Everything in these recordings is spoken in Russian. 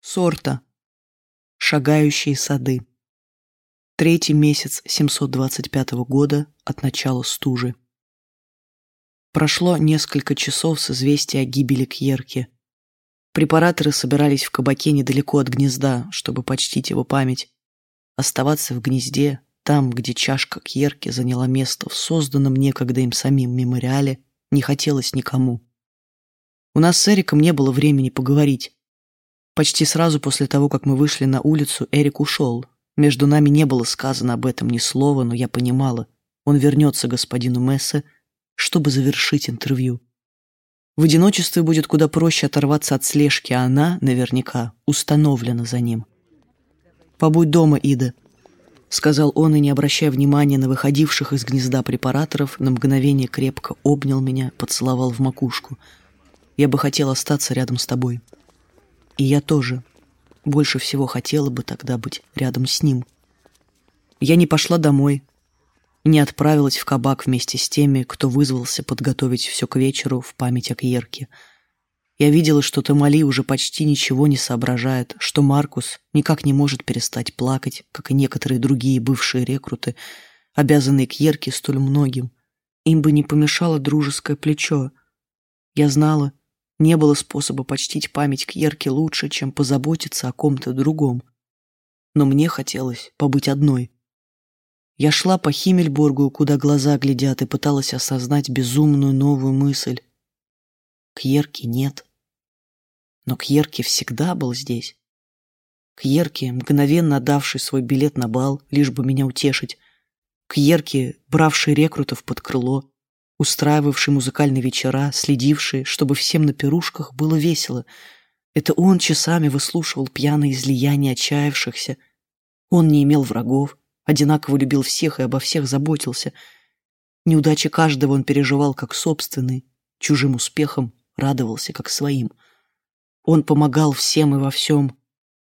Сорта. Шагающие сады. Третий месяц 725 года от начала стужи. Прошло несколько часов с известия о гибели Кьерки. Препараторы собирались в кабаке недалеко от гнезда, чтобы почтить его память. Оставаться в гнезде, там, где чашка Кьерки заняла место в созданном некогда им самим мемориале, не хотелось никому. У нас с Эриком не было времени поговорить. Почти сразу после того, как мы вышли на улицу, Эрик ушел. Между нами не было сказано об этом ни слова, но я понимала, он вернется господину Мессе, чтобы завершить интервью. В одиночестве будет куда проще оторваться от слежки, а она, наверняка, установлена за ним. «Побудь дома, Ида», — сказал он, и, не обращая внимания на выходивших из гнезда препараторов, на мгновение крепко обнял меня, поцеловал в макушку. «Я бы хотел остаться рядом с тобой». И я тоже больше всего хотела бы тогда быть рядом с ним. Я не пошла домой, не отправилась в кабак вместе с теми, кто вызвался подготовить все к вечеру в память о Кьерке. Я видела, что Тамали уже почти ничего не соображает, что Маркус никак не может перестать плакать, как и некоторые другие бывшие рекруты, обязанные Кьерке столь многим. Им бы не помешало дружеское плечо. Я знала, не было способа почтить память Кьерки лучше, чем позаботиться о ком-то другом. Но мне хотелось побыть одной. Я шла по Химмельборгу, куда глаза глядят, и пыталась осознать безумную новую мысль. Кьерки нет. Но Кьерки всегда был здесь. Кьерки, мгновенно отдавший свой билет на бал, лишь бы меня утешить. Кьерки, бравший рекрутов под крыло устраивавший музыкальные вечера, следивший, чтобы всем на пирушках было весело. Это он часами выслушивал пьяные излияния отчаявшихся. Он не имел врагов, одинаково любил всех и обо всех заботился. Неудачи каждого он переживал как собственный, чужим успехом радовался как своим. Он помогал всем и во всем,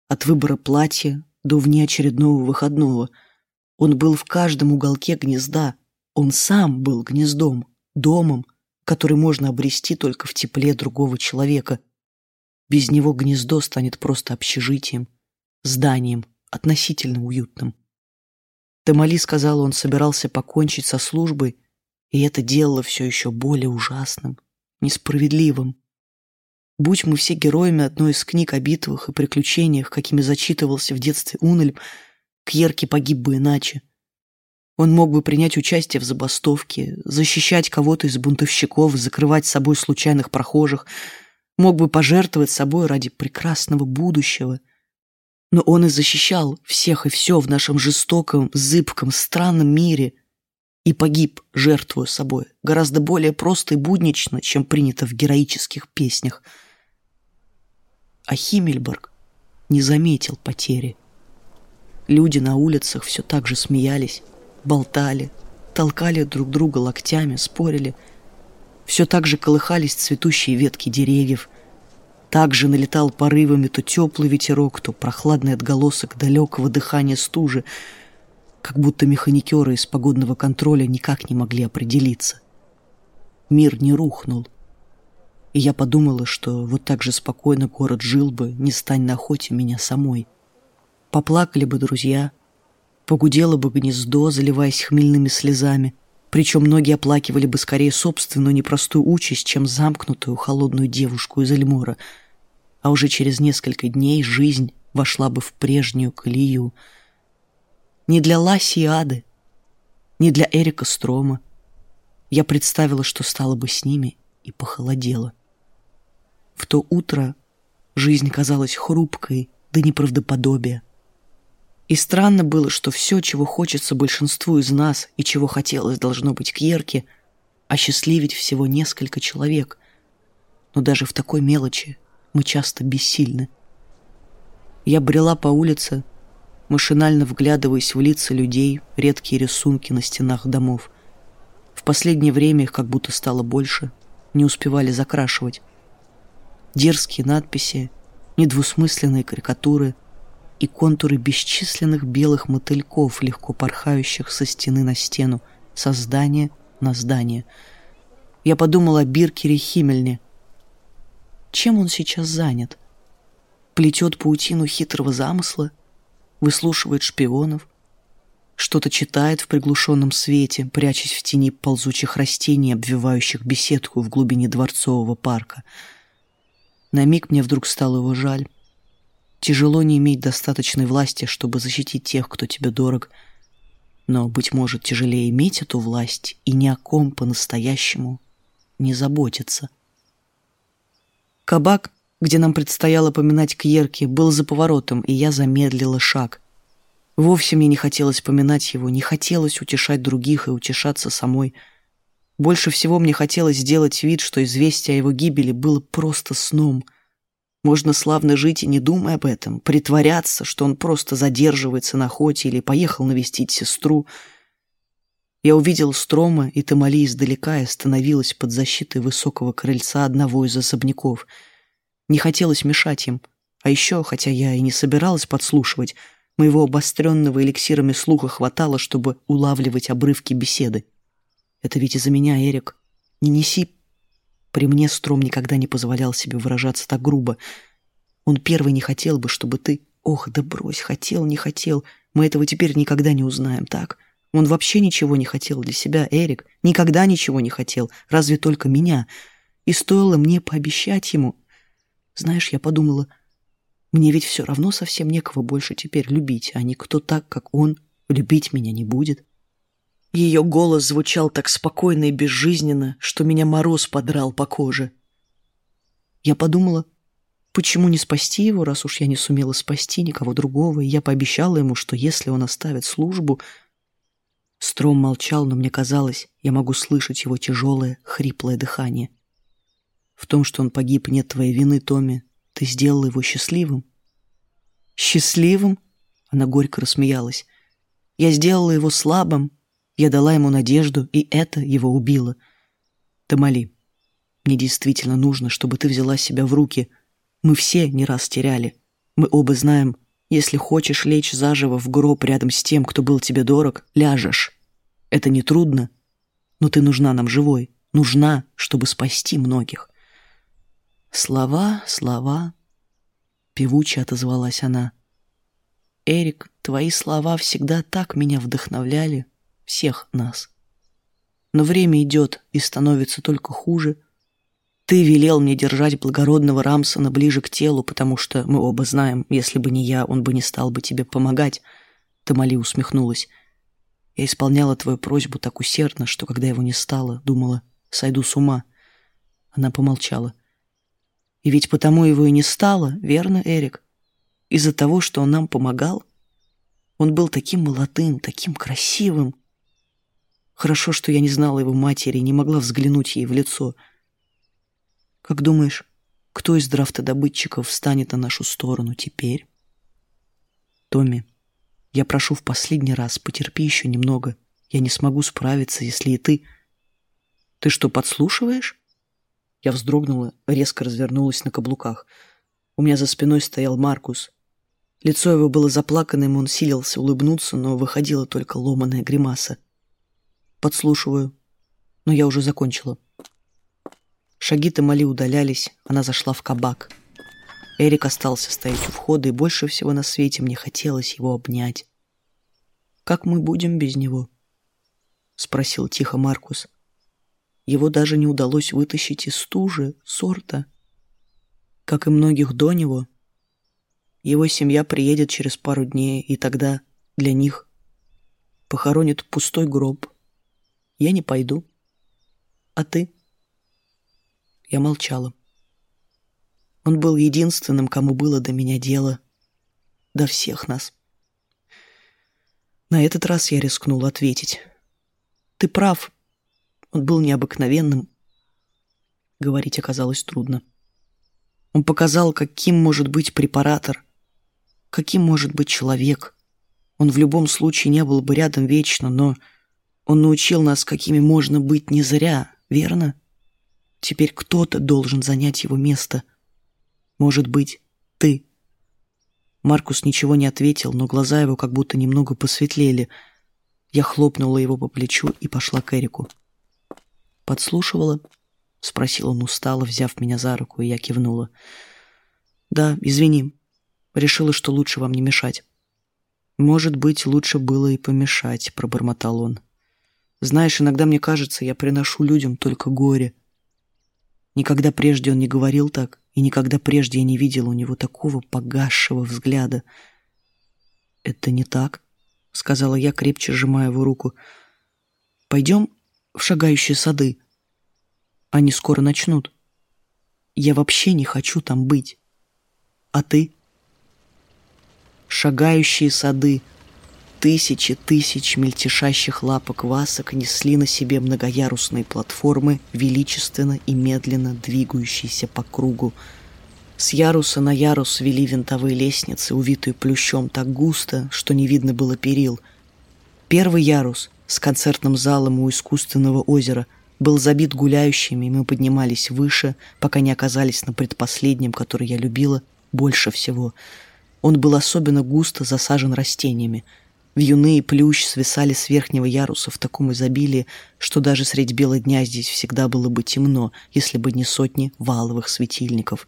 от выбора платья до внеочередного выходного. Он был в каждом уголке гнезда, он сам был гнездом домом, который можно обрести только в тепле другого человека. Без него гнездо станет просто общежитием, зданием, относительно уютным. Тамали сказал, он собирался покончить со службой, и это делало все еще более ужасным, несправедливым. Будь мы все героями одной из книг о битвах и приключениях, какими зачитывался в детстве Унельм, Кьерки погиб бы иначе. Он мог бы принять участие в забастовке, защищать кого-то из бунтовщиков, закрывать собой случайных прохожих, мог бы пожертвовать собой ради прекрасного будущего. Но он и защищал всех и все в нашем жестоком, зыбком, странном мире и погиб, жертвуя собой, гораздо более просто и буднично, чем принято в героических песнях. А Химмельберг не заметил потери. Люди на улицах все так же смеялись, болтали, толкали друг друга локтями, спорили. Все так же колыхались цветущие ветки деревьев. Так же налетал порывами то теплый ветерок, то прохладный отголосок далекого дыхания стужи, как будто механикеры из погодного контроля никак не могли определиться. Мир не рухнул. И я подумала, что вот так же спокойно город жил бы, не стань на охоте меня самой. Поплакали бы друзья — Погудело бы гнездо, заливаясь хмельными слезами. Причем многие оплакивали бы скорее собственную непростую участь, чем замкнутую холодную девушку из Эльмора. А уже через несколько дней жизнь вошла бы в прежнюю колею. Не для Ласи и Ады, не для Эрика Строма. Я представила, что стало бы с ними, и похолодела. В то утро жизнь казалась хрупкой до неправдоподобия. И странно было, что все, чего хочется большинству из нас и чего хотелось должно быть Кьерке, осчастливить всего несколько человек. Но даже в такой мелочи мы часто бессильны. Я брела по улице, машинально вглядываясь в лица людей, редкие рисунки на стенах домов. В последнее время их как будто стало больше, не успевали закрашивать. Дерзкие надписи, недвусмысленные карикатуры, и контуры бесчисленных белых мотыльков, легко порхающих со стены на стену, со здания на здание. Я подумал о Биркере Химмельне. Чем он сейчас занят? плетет паутину хитрого замысла, выслушивает шпионов, что-то читает в приглушенном свете, прячась в тени ползучих растений, обвивающих беседку в глубине дворцового парка. На миг мне вдруг стало его жаль. Тяжело не иметь достаточной власти, чтобы защитить тех, кто тебе дорог, но, быть может, тяжелее иметь эту власть и ни о ком по-настоящему не заботиться. Кабак, где нам предстояло поминать Кьерки, был за поворотом, и я замедлила шаг. Вовсе мне не хотелось поминать его, не хотелось утешать других и утешаться самой. Больше всего мне хотелось сделать вид, что известие о его гибели было просто сном. Можно славно жить и не думая об этом, притворяться, что он просто задерживается на охоте или поехал навестить сестру. Я увидел Строма и Тамали издалека и остановилась под защитой высокого крыльца одного из особняков. Не хотелось мешать им. А еще, хотя я и не собиралась подслушивать, Моего обостренного эликсирами слуха хватало, чтобы улавливать обрывки беседы. Это ведь из-за меня, Эрик. Не неси. При мне Стром никогда не позволял себе выражаться так грубо. Он первый не хотел бы, чтобы ты... Ох, да брось, хотел, не хотел. Мы этого теперь никогда не узнаем, так? Он вообще ничего не хотел для себя, Эрик. Никогда ничего не хотел, разве только меня. И стоило мне пообещать ему... Знаешь, я подумала, мне ведь все равно совсем некого больше теперь любить, а никто так, как он, любить меня не будет. Ее голос звучал так спокойно и безжизненно, что меня мороз подрал по коже. Я подумала, почему не спасти его, раз уж я не сумела спасти никого другого, и я пообещала ему, что если он оставит службу... Стром молчал, но мне казалось, я могу слышать его тяжелое, хриплое дыхание. В том, что он погиб, нет твоей вины, Томми, ты сделала его счастливым. Счастливым? Она горько рассмеялась. Я сделала его слабым. Я дала ему надежду, и это его убило. Тамали, мне действительно нужно, чтобы ты взяла себя в руки. Мы все не раз теряли. Мы оба знаем, если хочешь лечь заживо в гроб рядом с тем, кто был тебе дорог, ляжешь. Это не трудно, но ты нужна нам живой. Нужна, чтобы спасти многих. «Слова, слова», — певуче отозвалась она. «Эрик, твои слова всегда так меня вдохновляли, всех нас. Но время идет и становится только хуже. Ты велел мне держать благородного Рамсона ближе к телу, потому что мы оба знаем, если бы не я, он бы не стал бы тебе помогать». Тамали усмехнулась. Я исполняла твою просьбу так усердно, что когда его не стало, думала, сойду с ума. Она помолчала. И ведь потому его и не стало, верно, Эрик? Из-за того, что он нам помогал? Он был таким молодым, таким красивым. Хорошо, что я не знала его матери и не могла взглянуть ей в лицо. Как думаешь, кто из драфтодобытчиков встанет на нашу сторону теперь? Томми, я прошу в последний раз, потерпи еще немного. Я не смогу справиться, если и ты... Ты что, подслушиваешь? Я вздрогнула, резко развернулась на каблуках. У меня за спиной стоял Маркус. Лицо его было заплаканным, он силился улыбнуться, но выходила только ломаная гримаса. Подслушиваю. Но я уже закончила. Шаги Тамали удалялись, она зашла в кабак. Эрик остался стоять у входа, и больше всего на свете мне хотелось его обнять. «Как мы будем без него?» — спросил тихо Маркус. Его даже не удалось вытащить из стужи, сорта. Как и многих до него, его семья приедет через пару дней, и тогда для них похоронит пустой гроб. Я не пойду. А ты? Я молчала. Он был единственным, кому было до меня дело. До всех нас. На этот раз я рискнула ответить. Ты прав, он был необыкновенным. Говорить оказалось трудно. Он показал, каким может быть препаратор, каким может быть человек. Он в любом случае не был бы рядом вечно, но он научил нас, какими можно быть не зря, верно? Теперь кто-то должен занять его место. Может быть, ты. Маркус ничего не ответил, но глаза его как будто немного посветлели. Я хлопнула его по плечу и пошла к Эрику. «Подслушивала?» — спросил он устало, взяв меня за руку, и я кивнула. «Да, извини, Решила, что лучше вам не мешать. «Может быть, лучше было и помешать», — пробормотал он. «Знаешь, иногда мне кажется, я приношу людям только горе». Никогда прежде он не говорил так, и никогда прежде я не видел у него такого погасшего взгляда. «Это не так», — сказала я, крепче сжимая его руку. «Пойдем в шагающие сады. Они скоро начнут. Я вообще не хочу там быть. А ты?» Шагающие сады, тысячи тысяч мельтешащих лапок васок несли на себе многоярусные платформы, величественно и медленно двигающиеся по кругу. С яруса на ярус вели винтовые лестницы, увитые плющом так густо, что не видно было перил. Первый ярус с концертным залом у искусственного озера был забит гуляющими, и мы поднимались выше, пока не оказались на предпоследнем, который я любила больше всего — он был особенно густо засажен растениями. Вьюны и плющ свисали с верхнего яруса в таком изобилии, что даже средь бела дня здесь всегда было бы темно, если бы не сотни валовых светильников.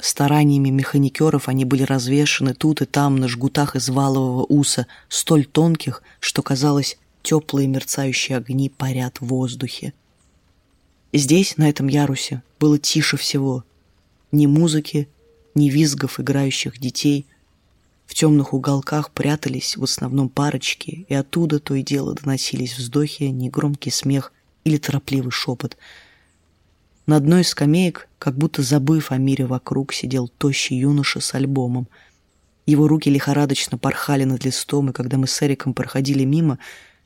Стараниями механикеров они были развешаны тут и там на жгутах из валового уса, столь тонких, что, казалось, теплые мерцающие огни парят в воздухе. Здесь, на этом ярусе, было тише всего. Ни музыки, ни визгов играющих детей. В темных уголках прятались в основном парочки, и оттуда то и дело доносились вздохи, негромкий смех или торопливый шепот. На одной из скамеек, как будто забыв о мире вокруг, сидел тощий юноша с альбомом. Его руки лихорадочно порхали над листом, и когда мы с Эриком проходили мимо,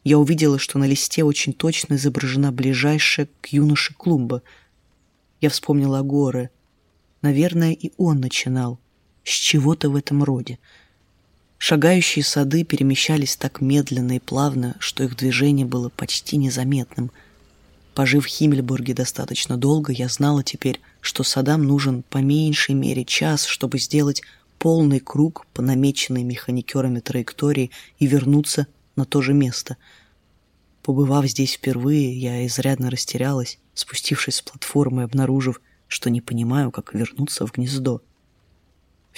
я увидела, что на листе очень точно изображена ближайшая к юноше клумба. Я вспомнила горы — Наверное, и он начинал. С чего-то в этом роде. Шагающие сады перемещались так медленно и плавно, что их движение было почти незаметным. Пожив в Химмельбурге достаточно долго, я знала теперь, что садам нужен по меньшей мере час, чтобы сделать полный круг по намеченной механикерами траектории и вернуться на то же место. Побывав здесь впервые, я изрядно растерялась, спустившись с платформы обнаружив, что не понимаю, как вернуться в гнездо.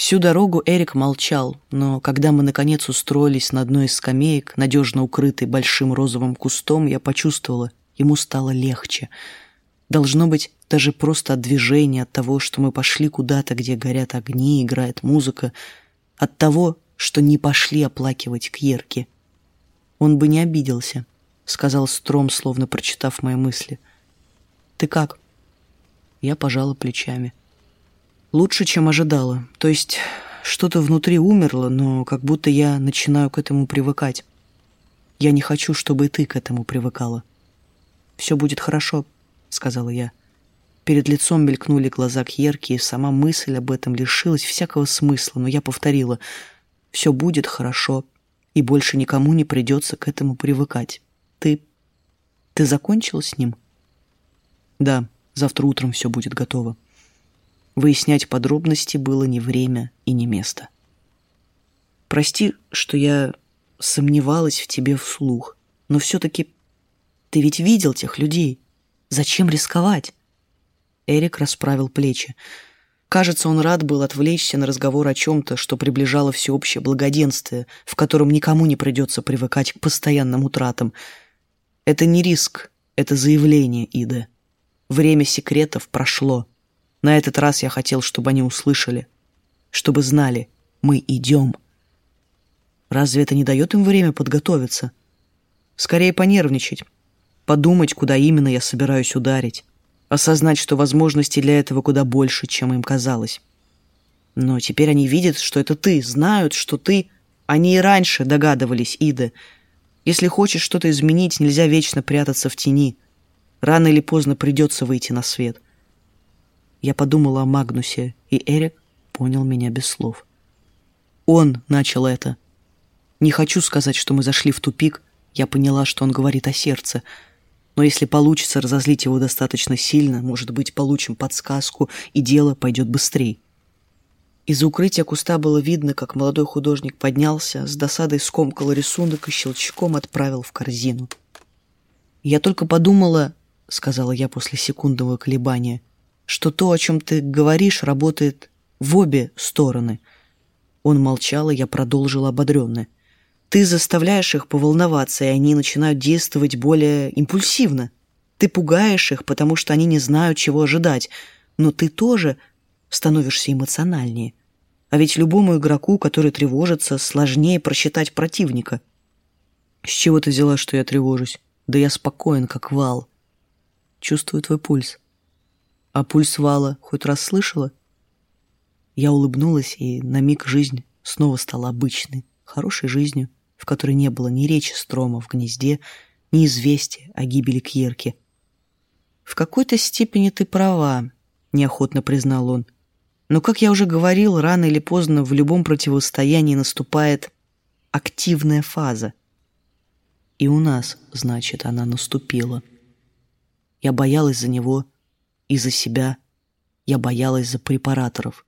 Всю дорогу Эрик молчал, но когда мы наконец устроились на одной из скамеек, надежно укрытой большим розовым кустом, я почувствовала, ему стало легче. Должно быть, даже просто от движения, от того, что мы пошли куда-то, где горят огни, играет музыка, от того, что не пошли оплакивать Кьерки. Он бы не обиделся, — сказал Стром, словно прочитав мои мысли. «Ты как?» Я пожала плечами. Лучше, чем ожидала. То есть что-то внутри умерло, но как будто я начинаю к этому привыкать. Я не хочу, чтобы и ты к этому привыкала. «Все будет хорошо», — сказала я. Перед лицом мелькнули глаза Кьерки, и сама мысль об этом лишилась всякого смысла, но я повторила. «Все будет хорошо, и больше никому не придется к этому привыкать. Ты... ты закончил с ним?» «Да», Завтра утром все будет готово. Выяснять подробности было не время и не место. Прости, что я сомневалась в тебе вслух, но все-таки ты ведь видел тех людей. Зачем рисковать? Эрик расправил плечи. Кажется, он рад был отвлечься на разговор о чем-то, что приближало всеобщее благоденствие, в котором никому не придется привыкать к постоянным утратам. Это не риск, это заявление, Ида. Время секретов прошло. На этот раз я хотел, чтобы они услышали, чтобы знали, мы идем. Разве это не дает им время подготовиться? Скорее понервничать, подумать, куда именно я собираюсь ударить, осознать, что возможностей для этого куда больше, чем им казалось. Но теперь они видят, что это ты, знают, что ты... Они и раньше догадывались, Ида. Если хочешь что-то изменить, нельзя вечно прятаться в тени — Рано или поздно придется выйти на свет. Я подумала о Магнусе, и Эрик понял меня без слов. Он начал это. Не хочу сказать, что мы зашли в тупик. Я поняла, что он говорит о сердце. Но если получится разозлить его достаточно сильно, может быть, получим подсказку, и дело пойдет быстрее. Из укрытия куста было видно, как молодой художник поднялся, с досадой скомкал рисунок и щелчком отправил в корзину. Я только подумала, — сказала я после секундного колебания, — что то, о чем ты говоришь, работает в обе стороны. Он молчал, и я продолжила ободренно. Ты заставляешь их поволноваться, и они начинают действовать более импульсивно. Ты пугаешь их, потому что они не знают, чего ожидать. Но ты тоже становишься эмоциональнее. А ведь любому игроку, который тревожится, сложнее просчитать противника. С чего ты взяла, что я тревожусь? Да я спокоен, как вал. Чувствую твой пульс. А пульс вала хоть раз слышала? Я улыбнулась, и на миг жизнь снова стала обычной, хорошей жизнью, в которой не было ни речи строма в гнезде, ни известия о гибели Кьерки. «В какой-то степени ты права», — неохотно признал он. «Но, как я уже говорил, рано или поздно в любом противостоянии наступает активная фаза. И у нас, значит, она наступила. Я боялась за него и за себя. Я боялась за препараторов.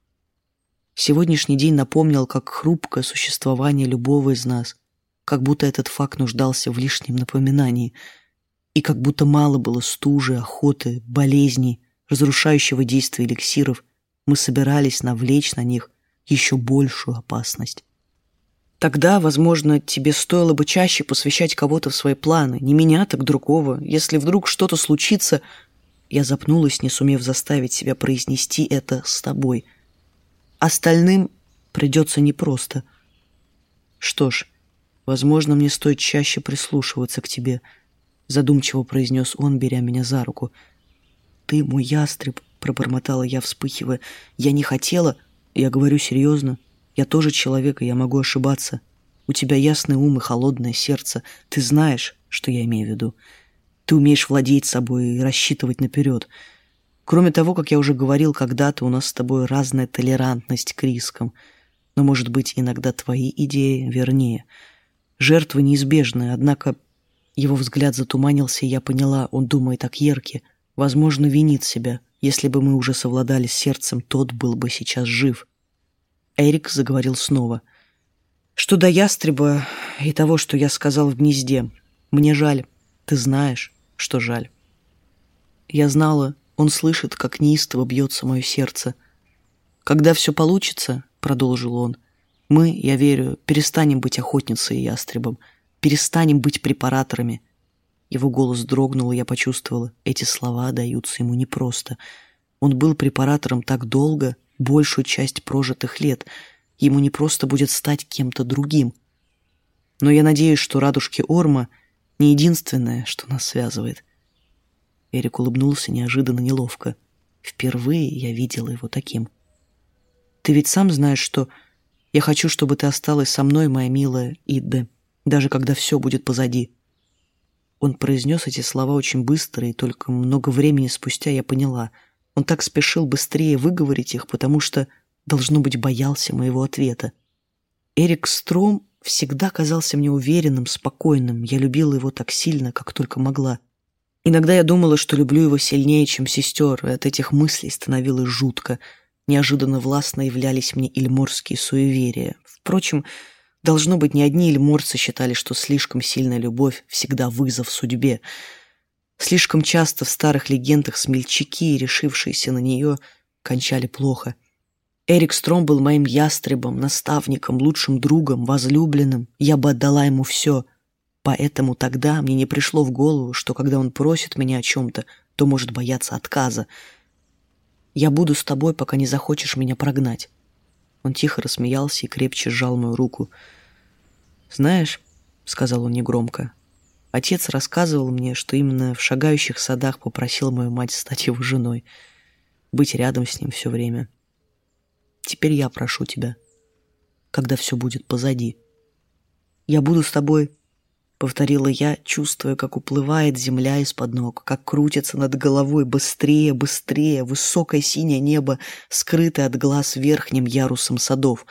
Сегодняшний день напомнил, как хрупкое существование любого из нас, как будто этот факт нуждался в лишнем напоминании, и как будто мало было стужи, охоты, болезней, разрушающего действия эликсиров, мы собирались навлечь на них еще большую опасность. Тогда, возможно, тебе стоило бы чаще посвящать кого-то в свои планы, не меня, так другого. Если вдруг что-то случится... Я запнулась, не сумев заставить себя произнести это с тобой. Остальным придется непросто. Что ж, возможно, мне стоит чаще прислушиваться к тебе, задумчиво произнес он, беря меня за руку. Ты мой ястреб, пробормотала я, вспыхивая. Я не хотела, я говорю серьезно. Я тоже человек, и я могу ошибаться. У тебя ясный ум и холодное сердце. Ты знаешь, что я имею в виду. Ты умеешь владеть собой и рассчитывать наперед. Кроме того, как я уже говорил когда-то, у нас с тобой разная толерантность к рискам. Но, может быть, иногда твои идеи вернее. Жертвы неизбежны, однако его взгляд затуманился, и я поняла, он думает о Кьерке. Возможно, винит себя. Если бы мы уже совладали с сердцем, тот был бы сейчас жив. Эрик заговорил снова. «Что до ястреба и того, что я сказал в гнезде, мне жаль. Ты знаешь, что жаль». Я знала, он слышит, как неистово бьется мое сердце. «Когда все получится», — продолжил он, — «мы, я верю, перестанем быть охотницей и ястребом, перестанем быть препараторами». Его голос дрогнул, и я почувствовала, эти слова даются ему непросто. Он был препаратором так долго, большую часть прожитых лет. Ему не просто будет стать кем-то другим. Но я надеюсь, что радужки Орма не единственное, что нас связывает. Эрик улыбнулся неожиданно неловко. Впервые я видела его таким. Ты ведь сам знаешь, что я хочу, чтобы ты осталась со мной, моя милая Идде, даже когда все будет позади. Он произнес эти слова очень быстро, и только много времени спустя я поняла — он так спешил быстрее выговорить их, потому что, должно быть, боялся моего ответа. Эрик Стром всегда казался мне уверенным, спокойным. Я любила его так сильно, как только могла. Иногда я думала, что люблю его сильнее, чем сестер, и от этих мыслей становилось жутко. Неожиданно властно являлись мне ильморские суеверия. Впрочем, должно быть, не одни ильморцы считали, что слишком сильная любовь всегда вызов судьбе — Слишком часто в старых легендах смельчаки, решившиеся на нее, кончали плохо. Эрик Стром был моим ястребом, наставником, лучшим другом, возлюбленным. Я бы отдала ему все. Поэтому тогда мне не пришло в голову, что когда он просит меня о чем-то, то может бояться отказа. «Я буду с тобой, пока не захочешь меня прогнать». Он тихо рассмеялся и крепче сжал мою руку. «Знаешь», — сказал он негромко, Отец рассказывал мне, что именно в шагающих садах попросил мою мать стать его женой, быть рядом с ним все время. Теперь я прошу тебя, когда все будет позади. Я буду с тобой, повторила я, чувствуя, как уплывает земля из-под ног, как крутится над головой быстрее, быстрее, высокое синее небо, скрытое от глаз верхним ярусом садов.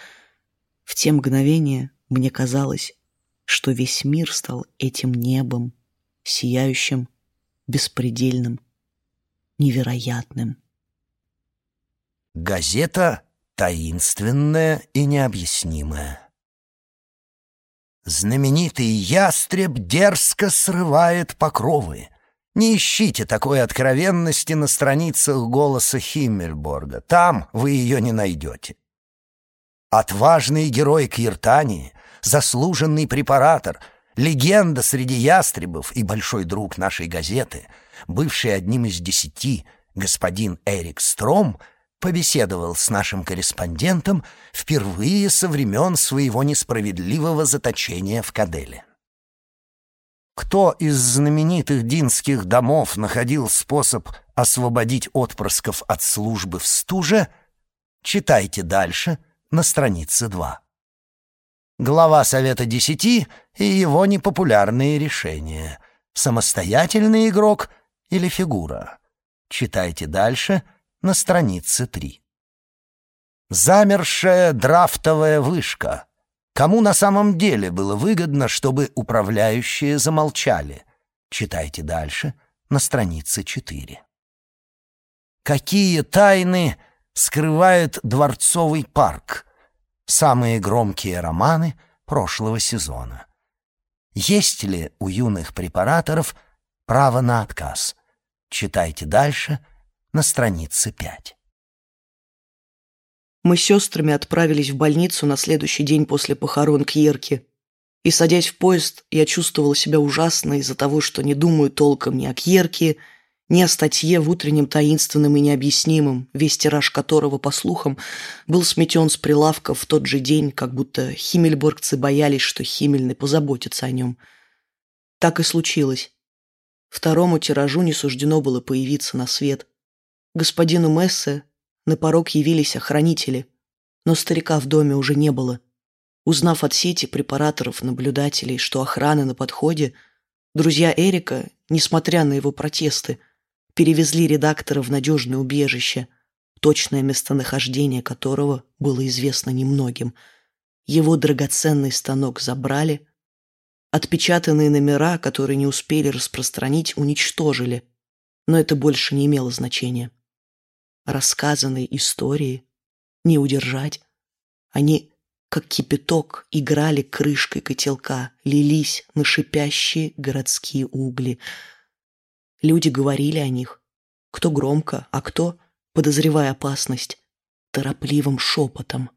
В те мгновения мне казалось, что весь мир стал этим небом, сияющим, беспредельным, невероятным. Газета таинственная и необъяснимая. Знаменитый ястреб дерзко срывает покровы. Не ищите такой откровенности на страницах голоса Химмельборга. Там вы ее не найдете. Отважный герой Киртании, заслуженный препаратор, легенда среди ястребов и большой друг нашей газеты, бывший одним из десяти, господин Эрик Стром, побеседовал с нашим корреспондентом впервые со времен своего несправедливого заточения в Каделе. Кто из знаменитых динских домов находил способ освободить отпрысков от службы в стуже, читайте дальше на странице 2. Глава Совета Десяти и его непопулярные решения. Самостоятельный игрок или фигура. Читайте дальше на странице 3. Замершая драфтовая вышка. Кому на самом деле было выгодно, чтобы управляющие замолчали? Читайте дальше на странице 4. Какие тайны скрывает Дворцовый парк? Самые громкие романы прошлого сезона. Есть ли у юных препараторов право на отказ? Читайте дальше на странице 5. Мы с сестрами отправились в больницу на следующий день после похорон Кьерки. И, садясь в поезд, я чувствовала себя ужасно из-за того, что не думаю толком ни о Кьерке, ни о статье в утреннем таинственном и необъяснимом, весь тираж которого, по слухам, был сметен с прилавка в тот же день, как будто химмельборгцы боялись, что Химмельный позаботится о нем. Так и случилось. Второму тиражу не суждено было появиться на свет. Господину Мессе на порог явились охранители, но старика в доме уже не было. Узнав от сети препараторов, наблюдателей, что охрана на подходе, друзья Эрика, несмотря на его протесты, перевезли редактора в надежное убежище, точное местонахождение которого было известно немногим. Его драгоценный станок забрали, отпечатанные номера, которые не успели распространить, уничтожили, но это больше не имело значения рассказанной истории не удержать. Они, как кипяток, играли крышкой котелка, лились на шипящие городские угли. Люди говорили о них, кто громко, а кто, подозревая опасность, торопливым шепотом.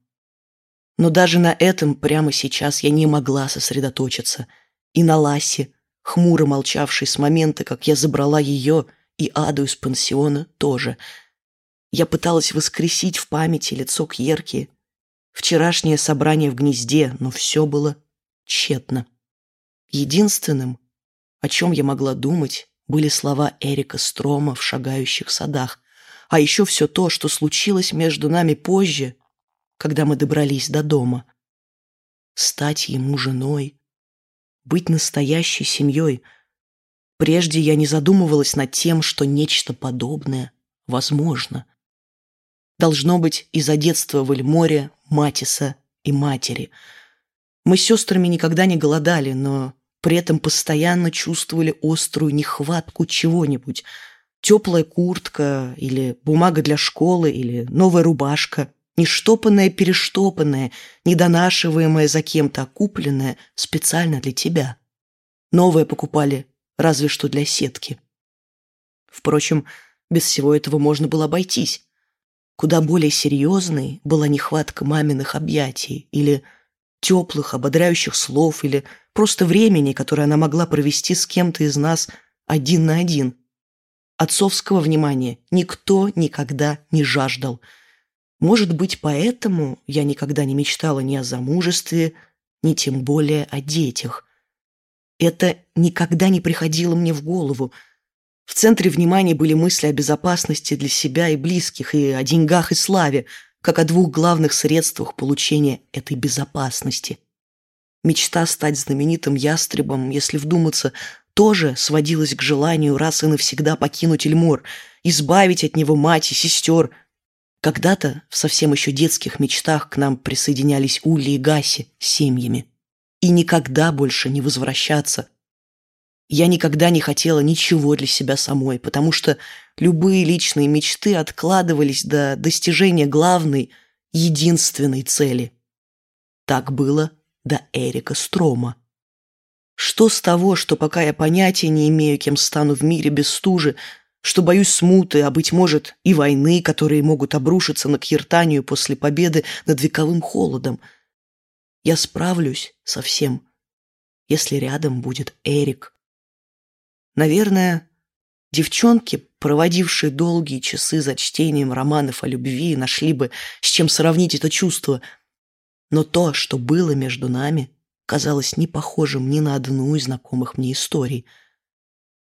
Но даже на этом прямо сейчас я не могла сосредоточиться. И на Ласе, хмуро молчавшей с момента, как я забрала ее и Аду из пансиона, тоже — я пыталась воскресить в памяти лицо Кьерки, вчерашнее собрание в гнезде, но все было тщетно. Единственным, о чем я могла думать, были слова Эрика Строма в шагающих садах, а еще все то, что случилось между нами позже, когда мы добрались до дома. Стать ему женой, быть настоящей семьей. Прежде я не задумывалась над тем, что нечто подобное возможно. Должно быть, из-за детства в Эльморе, Матиса и матери. Мы с сестрами никогда не голодали, но при этом постоянно чувствовали острую нехватку чего-нибудь. Теплая куртка или бумага для школы или новая рубашка. Не штопанная, перештопанная, недонашиваемая за кем-то, а купленная специально для тебя. Новое покупали разве что для сетки. Впрочем, без всего этого можно было обойтись. Куда более серьезной была нехватка маминых объятий или теплых, ободряющих слов, или просто времени, которое она могла провести с кем-то из нас один на один. Отцовского внимания никто никогда не жаждал. Может быть, поэтому я никогда не мечтала ни о замужестве, ни тем более о детях. Это никогда не приходило мне в голову – в центре внимания были мысли о безопасности для себя и близких, и о деньгах и славе, как о двух главных средствах получения этой безопасности. Мечта стать знаменитым ястребом, если вдуматься, тоже сводилась к желанию раз и навсегда покинуть Эльмор, избавить от него мать и сестер. Когда-то, в совсем еще детских мечтах, к нам присоединялись Улли и Гаси с семьями. И никогда больше не возвращаться, я никогда не хотела ничего для себя самой, потому что любые личные мечты откладывались до достижения главной, единственной цели. Так было до Эрика Строма. Что с того, что пока я понятия не имею, кем стану в мире без стужи, что боюсь смуты, а, быть может, и войны, которые могут обрушиться на Киртанию после победы над вековым холодом. Я справлюсь со всем, если рядом будет Эрик. Наверное, девчонки, проводившие долгие часы за чтением романов о любви, нашли бы, с чем сравнить это чувство. Но то, что было между нами, казалось не похожим ни на одну из знакомых мне историй.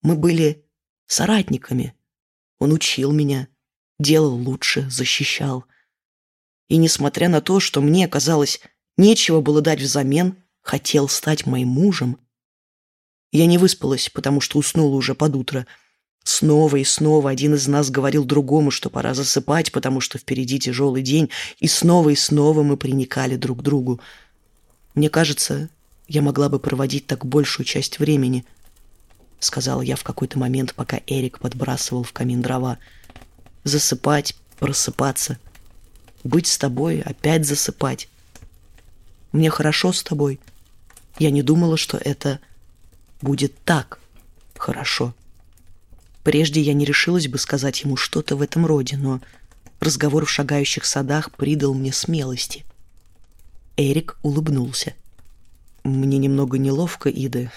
Мы были соратниками. Он учил меня, делал лучше, защищал. И несмотря на то, что мне казалось, нечего было дать взамен, хотел стать моим мужем. Я не выспалась, потому что уснула уже под утро. Снова и снова один из нас говорил другому, что пора засыпать, потому что впереди тяжелый день, и снова и снова мы приникали друг к другу. Мне кажется, я могла бы проводить так большую часть времени, сказала я в какой-то момент, пока Эрик подбрасывал в камин дрова. Засыпать, просыпаться, быть с тобой, опять засыпать. Мне хорошо с тобой. Я не думала, что это будет так хорошо. Прежде я не решилась бы сказать ему что-то в этом роде, но разговор в шагающих садах придал мне смелости. Эрик улыбнулся. «Мне немного неловко, Ида,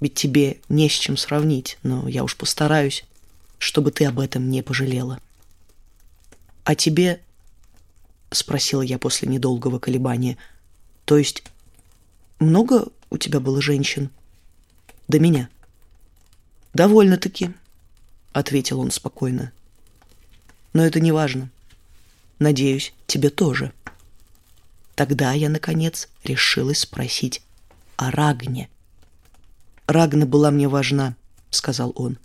ведь тебе не с чем сравнить, но я уж постараюсь, чтобы ты об этом не пожалела». «А тебе?» — спросила я после недолгого колебания. «То есть много у тебя было женщин?» «До меня». «Довольно-таки», — ответил он спокойно. «Но это не важно. Надеюсь, тебе тоже». Тогда я, наконец, решилась спросить о Рагне. «Рагна была мне важна», — сказал он.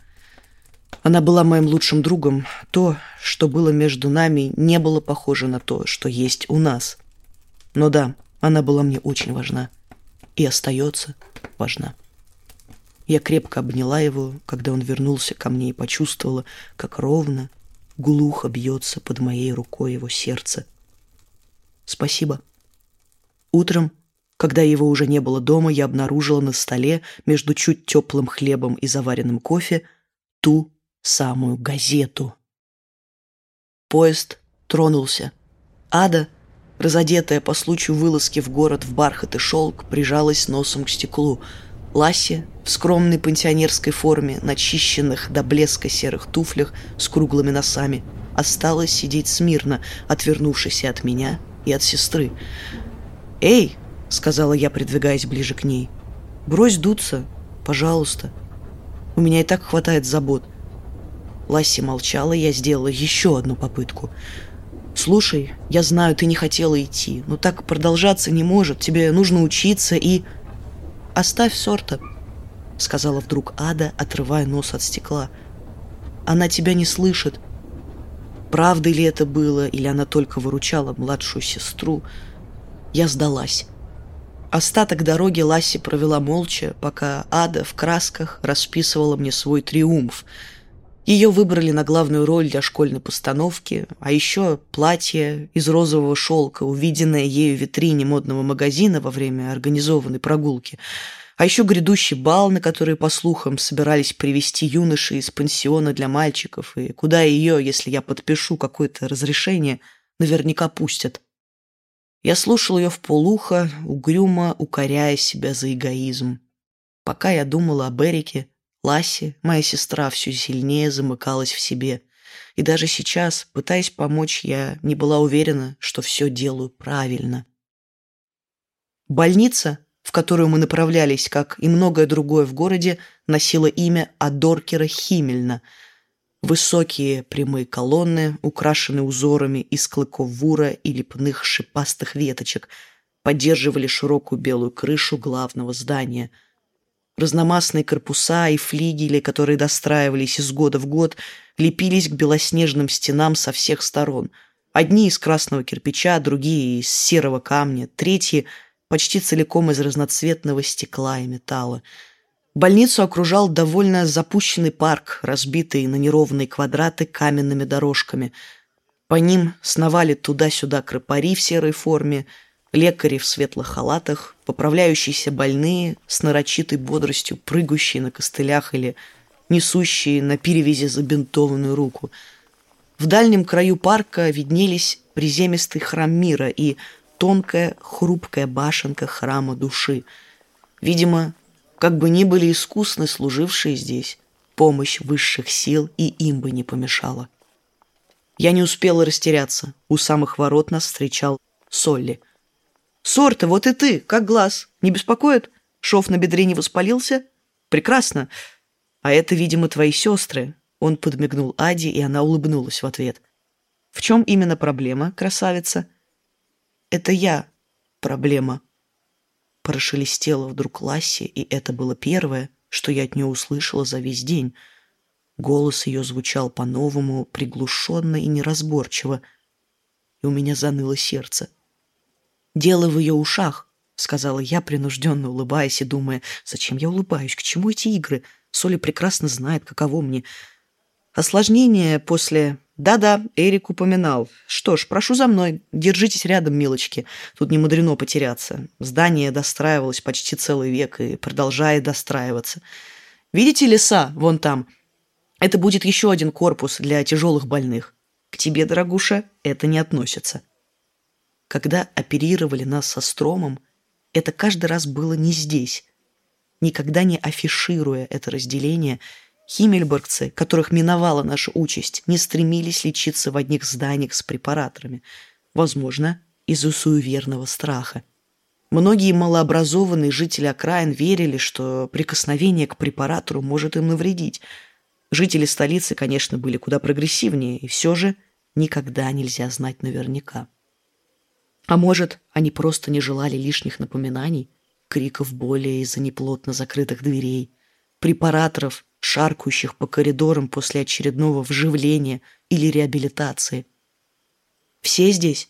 «Она была моим лучшим другом. То, что было между нами, не было похоже на то, что есть у нас. Но да, она была мне очень важна и остается важна». Я крепко обняла его, когда он вернулся ко мне и почувствовала, как ровно, глухо бьется под моей рукой его сердце. «Спасибо». Утром, когда его уже не было дома, я обнаружила на столе между чуть теплым хлебом и заваренным кофе ту самую газету. Поезд тронулся. Ада, разодетая по случаю вылазки в город в бархат и шелк, прижалась носом к стеклу — Ласси в скромной пансионерской форме, начищенных до блеска серых туфлях с круглыми носами, осталась сидеть смирно, отвернувшись от меня, и от сестры. «Эй!» — сказала я, придвигаясь ближе к ней. «Брось дуться, пожалуйста. У меня и так хватает забот». Ласси молчала, я сделала еще одну попытку. «Слушай, я знаю, ты не хотела идти, но так продолжаться не может. Тебе нужно учиться и...» «Оставь сорта», — сказала вдруг Ада, отрывая нос от стекла. «Она тебя не слышит. Правда ли это было, или она только выручала младшую сестру?» Я сдалась. Остаток дороги Ласси провела молча, пока Ада в красках расписывала мне свой триумф. Ее выбрали на главную роль для школьной постановки, а еще платье из розового шелка, увиденное ею в витрине модного магазина во время организованной прогулки, а еще грядущий бал, на который, по слухам, собирались привести юноши из пансиона для мальчиков, и куда ее, если я подпишу какое-то разрешение, наверняка пустят. Я слушал ее в полухо, угрюмо укоряя себя за эгоизм. Пока я думала об Эрике, Ласси, моя сестра, все сильнее замыкалась в себе. И даже сейчас, пытаясь помочь, я не была уверена, что все делаю правильно. Больница, в которую мы направлялись, как и многое другое в городе, носила имя Адоркера Химельна. Высокие прямые колонны, украшенные узорами из клыков вура и лепных шипастых веточек, поддерживали широкую белую крышу главного здания – Разномастные корпуса и флигели, которые достраивались из года в год, лепились к белоснежным стенам со всех сторон. Одни из красного кирпича, другие из серого камня, третьи почти целиком из разноцветного стекла и металла. Больницу окружал довольно запущенный парк, разбитый на неровные квадраты каменными дорожками. По ним сновали туда-сюда крапари в серой форме – лекари в светлых халатах, поправляющиеся больные с нарочитой бодростью, прыгающие на костылях или несущие на перевязи забинтованную руку. В дальнем краю парка виднелись приземистый храм мира и тонкая хрупкая башенка храма души. Видимо, как бы ни были искусны служившие здесь, помощь высших сил и им бы не помешала. Я не успела растеряться. У самых ворот нас встречал Солли. «Сорта, вот и ты! Как глаз! Не беспокоит? Шов на бедре не воспалился? Прекрасно! А это, видимо, твои сестры!» Он подмигнул Аде, и она улыбнулась в ответ. «В чем именно проблема, красавица?» «Это я проблема», Прошелестела вдруг Ласси, и это было первое, что я от нее услышала за весь день. Голос ее звучал по-новому, приглушенно и неразборчиво, и у меня заныло сердце. «Дело в ее ушах», — сказала я, принужденно улыбаясь и думая, «Зачем я улыбаюсь? К чему эти игры? Соля прекрасно знает, каково мне. Осложнение после да-да, Эрик упоминал. Что ж, прошу за мной. Держитесь рядом, милочки. Тут не мудрено потеряться. Здание достраивалось почти целый век и продолжает достраиваться. Видите леса вон там? Это будет еще один корпус для тяжелых больных. К тебе, дорогуша, это не относится. Когда оперировали нас со стромом, это каждый раз было не здесь. Никогда не афишируя это разделение – Химмельбергцы, которых миновала наша участь, не стремились лечиться в одних зданиях с препараторами. Возможно, из-за суеверного страха. Многие малообразованные жители окраин верили, что прикосновение к препаратору может им навредить. Жители столицы, конечно, были куда прогрессивнее, и все же никогда нельзя знать наверняка. А может, они просто не желали лишних напоминаний, криков боли из-за неплотно закрытых дверей, препараторов, шаркающих по коридорам после очередного вживления или реабилитации. Все здесь,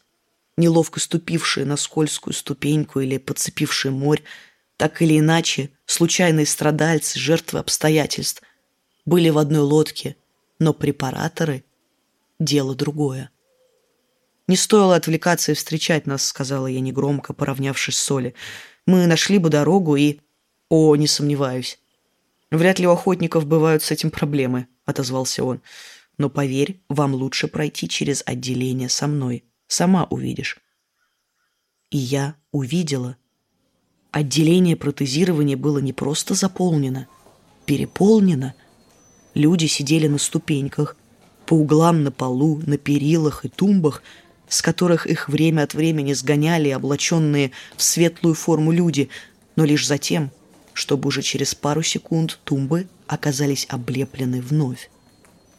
неловко ступившие на скользкую ступеньку или подцепившие морь, так или иначе, случайные страдальцы, жертвы обстоятельств, были в одной лодке, но препараторы — дело другое. «Не стоило отвлекаться и встречать нас», — сказала я негромко, поравнявшись с Соли. «Мы нашли бы дорогу и...» «О, не сомневаюсь. «Вряд ли у охотников бывают с этим проблемы», — отозвался он. «Но поверь, вам лучше пройти через отделение со мной. Сама увидишь». И я увидела. Отделение протезирования было не просто заполнено, переполнено. Люди сидели на ступеньках, по углам на полу, на перилах и тумбах, с которых их время от времени сгоняли облаченные в светлую форму люди, но лишь затем — чтобы уже через пару секунд тумбы оказались облеплены вновь.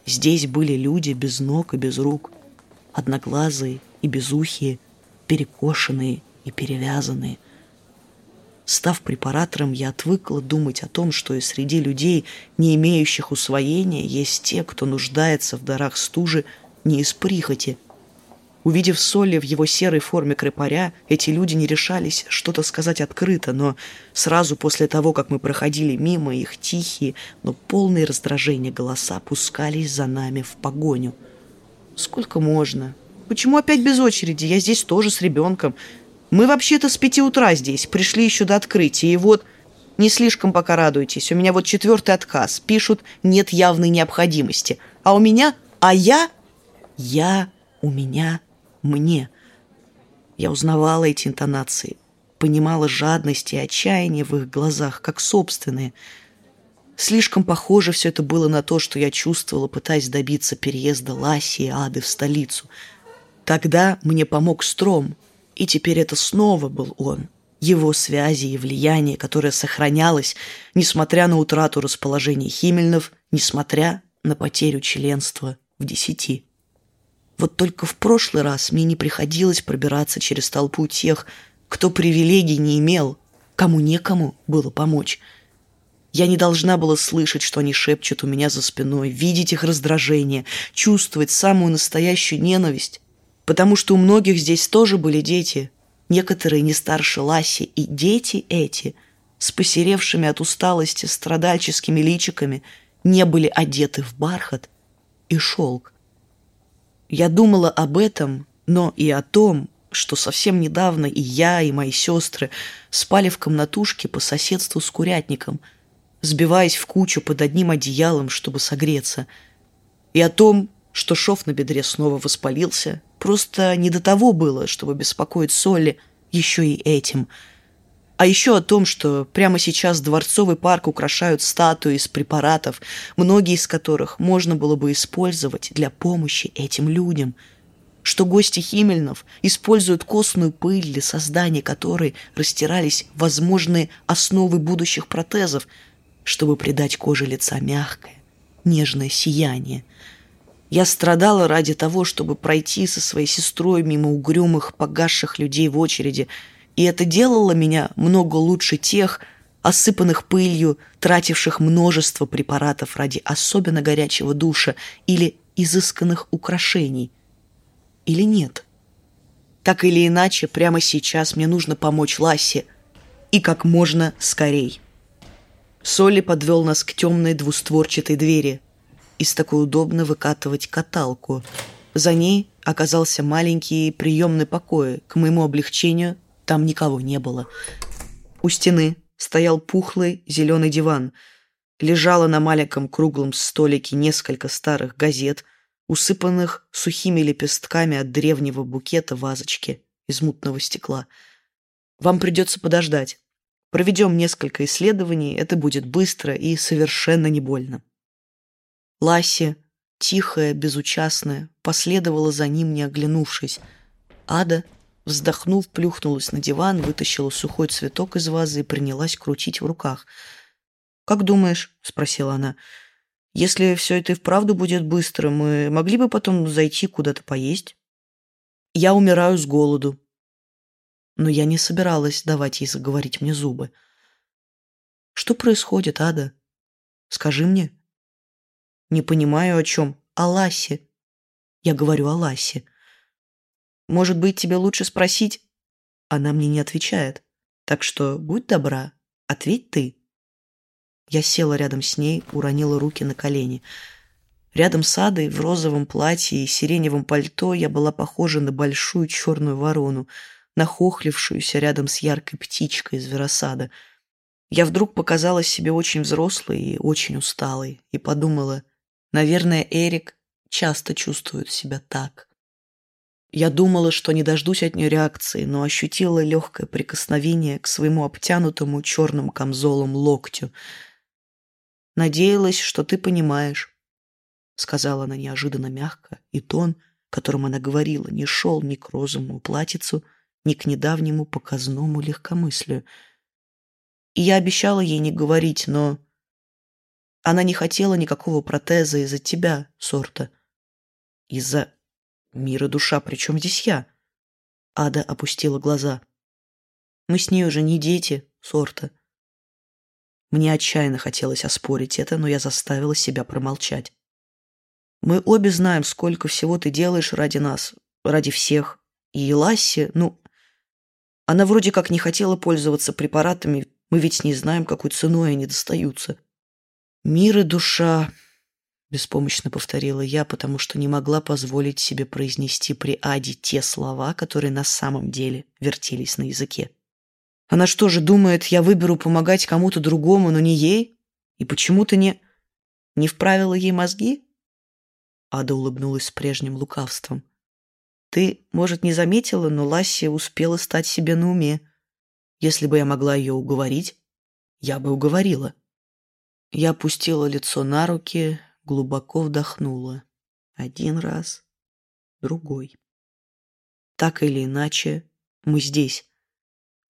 Здесь были люди без ног и без рук, одноглазые и безухие, перекошенные и перевязанные. Став препаратором, я отвыкла думать о том, что и среди людей, не имеющих усвоения, есть те, кто нуждается в дарах стужи не из прихоти – Увидев Солли в его серой форме крепаря, эти люди не решались что-то сказать открыто, но сразу после того, как мы проходили мимо, их тихие, но полные раздражения голоса пускались за нами в погоню. «Сколько можно? Почему опять без очереди? Я здесь тоже с ребенком. Мы вообще-то с пяти утра здесь, пришли еще до открытия, и вот...» Не слишком пока радуйтесь. У меня вот четвертый отказ. Пишут, нет явной необходимости. А у меня... А я... Я... У меня мне. Я узнавала эти интонации, понимала жадность и отчаяние в их глазах, как собственные. Слишком похоже все это было на то, что я чувствовала, пытаясь добиться переезда Ласи и Ады в столицу. Тогда мне помог Стром, и теперь это снова был он. Его связи и влияние, которое сохранялось, несмотря на утрату расположения Химельнов, несмотря на потерю членства в десяти. Вот только в прошлый раз мне не приходилось пробираться через толпу тех, кто привилегий не имел, кому некому было помочь. Я не должна была слышать, что они шепчут у меня за спиной, видеть их раздражение, чувствовать самую настоящую ненависть, потому что у многих здесь тоже были дети, некоторые не старше Ласи, и дети эти, с посеревшими от усталости страдальческими личиками, не были одеты в бархат и шелк. Я думала об этом, но и о том, что совсем недавно и я, и мои сестры спали в комнатушке по соседству с курятником. сбиваясь в кучу под одним одеялом, чтобы согреться, и о том, что шов на бедре снова воспалился. Просто не до того было, чтобы беспокоить Солли еще и этим. А еще о том, что прямо сейчас дворцовый парк украшают статуи из препаратов, многие из которых можно было бы использовать для помощи этим людям – что гости Химельнов используют костную пыль для создания которой растирались возможные основы будущих протезов, чтобы придать коже лица мягкое, нежное сияние. Я страдала ради того, чтобы пройти со своей сестрой мимо угрюмых, погасших людей в очереди, и это делало меня много лучше тех, осыпанных пылью, тративших множество препаратов ради особенно горячего душа или изысканных украшений, или нет. Так или иначе, прямо сейчас мне нужно помочь Лассе и как можно скорей. Соли подвел нас к темной двустворчатой двери. Из такой удобно выкатывать каталку. За ней оказался маленький приемный покой. К моему облегчению там никого не было. У стены стоял пухлый зеленый диван. Лежало на маленьком круглом столике несколько старых газет – усыпанных сухими лепестками от древнего букета вазочки из мутного стекла. Вам придется подождать. Проведем несколько исследований, это будет быстро и совершенно не больно. Ласси, тихая, безучастная, последовала за ним, не оглянувшись. Ада, вздохнув, плюхнулась на диван, вытащила сухой цветок из вазы и принялась крутить в руках. «Как думаешь?» — спросила она. Если все это и вправду будет быстро, мы могли бы потом зайти куда-то поесть. Я умираю с голоду. Но я не собиралась давать ей заговорить мне зубы. Что происходит, Ада? Скажи мне. Не понимаю, о чем. О Ласе. Я говорю о Ласе. Может быть, тебе лучше спросить? Она мне не отвечает. Так что будь добра, ответь ты. Я села рядом с ней, уронила руки на колени. Рядом с Адой в розовом платье и сиреневом пальто я была похожа на большую черную ворону, нахохлившуюся рядом с яркой птичкой из веросада. Я вдруг показалась себе очень взрослой и очень усталой и подумала, наверное, Эрик часто чувствует себя так. Я думала, что не дождусь от нее реакции, но ощутила легкое прикосновение к своему обтянутому черным камзолом локтю — Надеялась, что ты понимаешь, — сказала она неожиданно мягко, и тон, которым она говорила, не шел ни к розовому платьицу, ни к недавнему показному легкомыслию. И я обещала ей не говорить, но... Она не хотела никакого протеза из-за тебя, сорта. Из-за мира душа, причем здесь я? Ада опустила глаза. Мы с ней уже не дети, сорта. Мне отчаянно хотелось оспорить это, но я заставила себя промолчать. Мы обе знаем, сколько всего ты делаешь ради нас, ради всех. И Ласси, ну, она вроде как не хотела пользоваться препаратами, мы ведь с ней знаем, какой ценой они достаются. Мир и душа, беспомощно повторила я, потому что не могла позволить себе произнести при Аде те слова, которые на самом деле вертелись на языке. Она что же думает, я выберу помогать кому-то другому, но не ей? И почему-то не... Не вправила ей мозги? Ада улыбнулась с прежним лукавством. Ты, может, не заметила, но Ласси успела стать себе на уме. Если бы я могла ее уговорить, я бы уговорила. Я опустила лицо на руки, глубоко вдохнула. Один раз, другой. Так или иначе, мы здесь.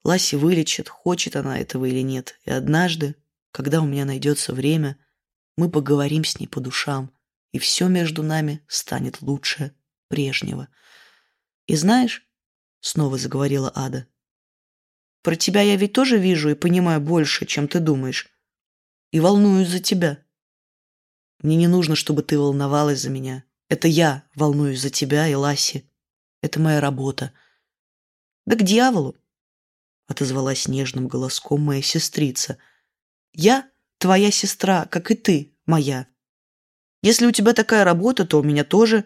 Ласси вылечит, хочет она этого или нет. И однажды, когда у меня найдется время, мы поговорим с ней по душам, и все между нами станет лучше прежнего. И знаешь, — снова заговорила Ада, — про тебя я ведь тоже вижу и понимаю больше, чем ты думаешь. И волнуюсь за тебя. Мне не нужно, чтобы ты волновалась за меня. Это я волнуюсь за тебя и Ласси. Это моя работа. Да к дьяволу отозвалась нежным голоском моя сестрица. Я твоя сестра, как и ты, моя. Если у тебя такая работа, то у меня тоже.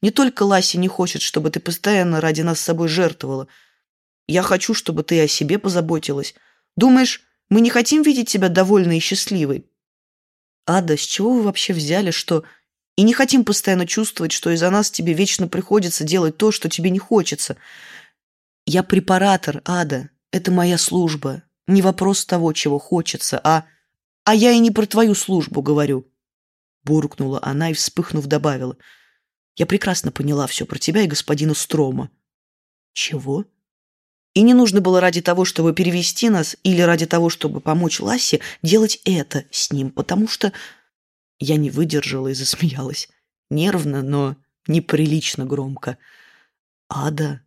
Не только Ласи не хочет, чтобы ты постоянно ради нас с собой жертвовала. Я хочу, чтобы ты о себе позаботилась. Думаешь, Мы не хотим видеть тебя довольной и счастливой. Ада, с чего вы вообще взяли, что... И не хотим постоянно чувствовать, что из-за нас тебе вечно приходится делать то, что тебе не хочется. Я препаратор, Ада. Это моя служба. Не вопрос того, чего хочется, а... А я и не про твою службу говорю. Буркнула она и, вспыхнув, добавила. Я прекрасно поняла все про тебя и господина Строма. Чего? И не нужно было ради того, чтобы перевести нас, или ради того, чтобы помочь Лассе, делать это с ним, потому что... Я не выдержала и засмеялась. Нервно, но неприлично громко. «Ада,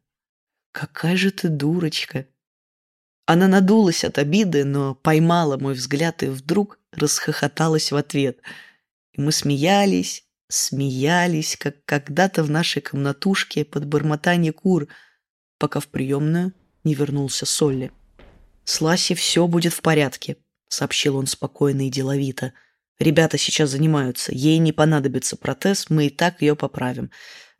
какая же ты дурочка!» Она надулась от обиды, но поймала мой взгляд и вдруг расхохоталась в ответ. И мы смеялись, смеялись, как когда-то в нашей комнатушке под бормотание кур, пока в приемную не вернулся Солли. «С Ласси все будет в порядке», — сообщил он спокойно и деловито. «Ребята сейчас занимаются. Ей не понадобится протез, мы и так ее поправим.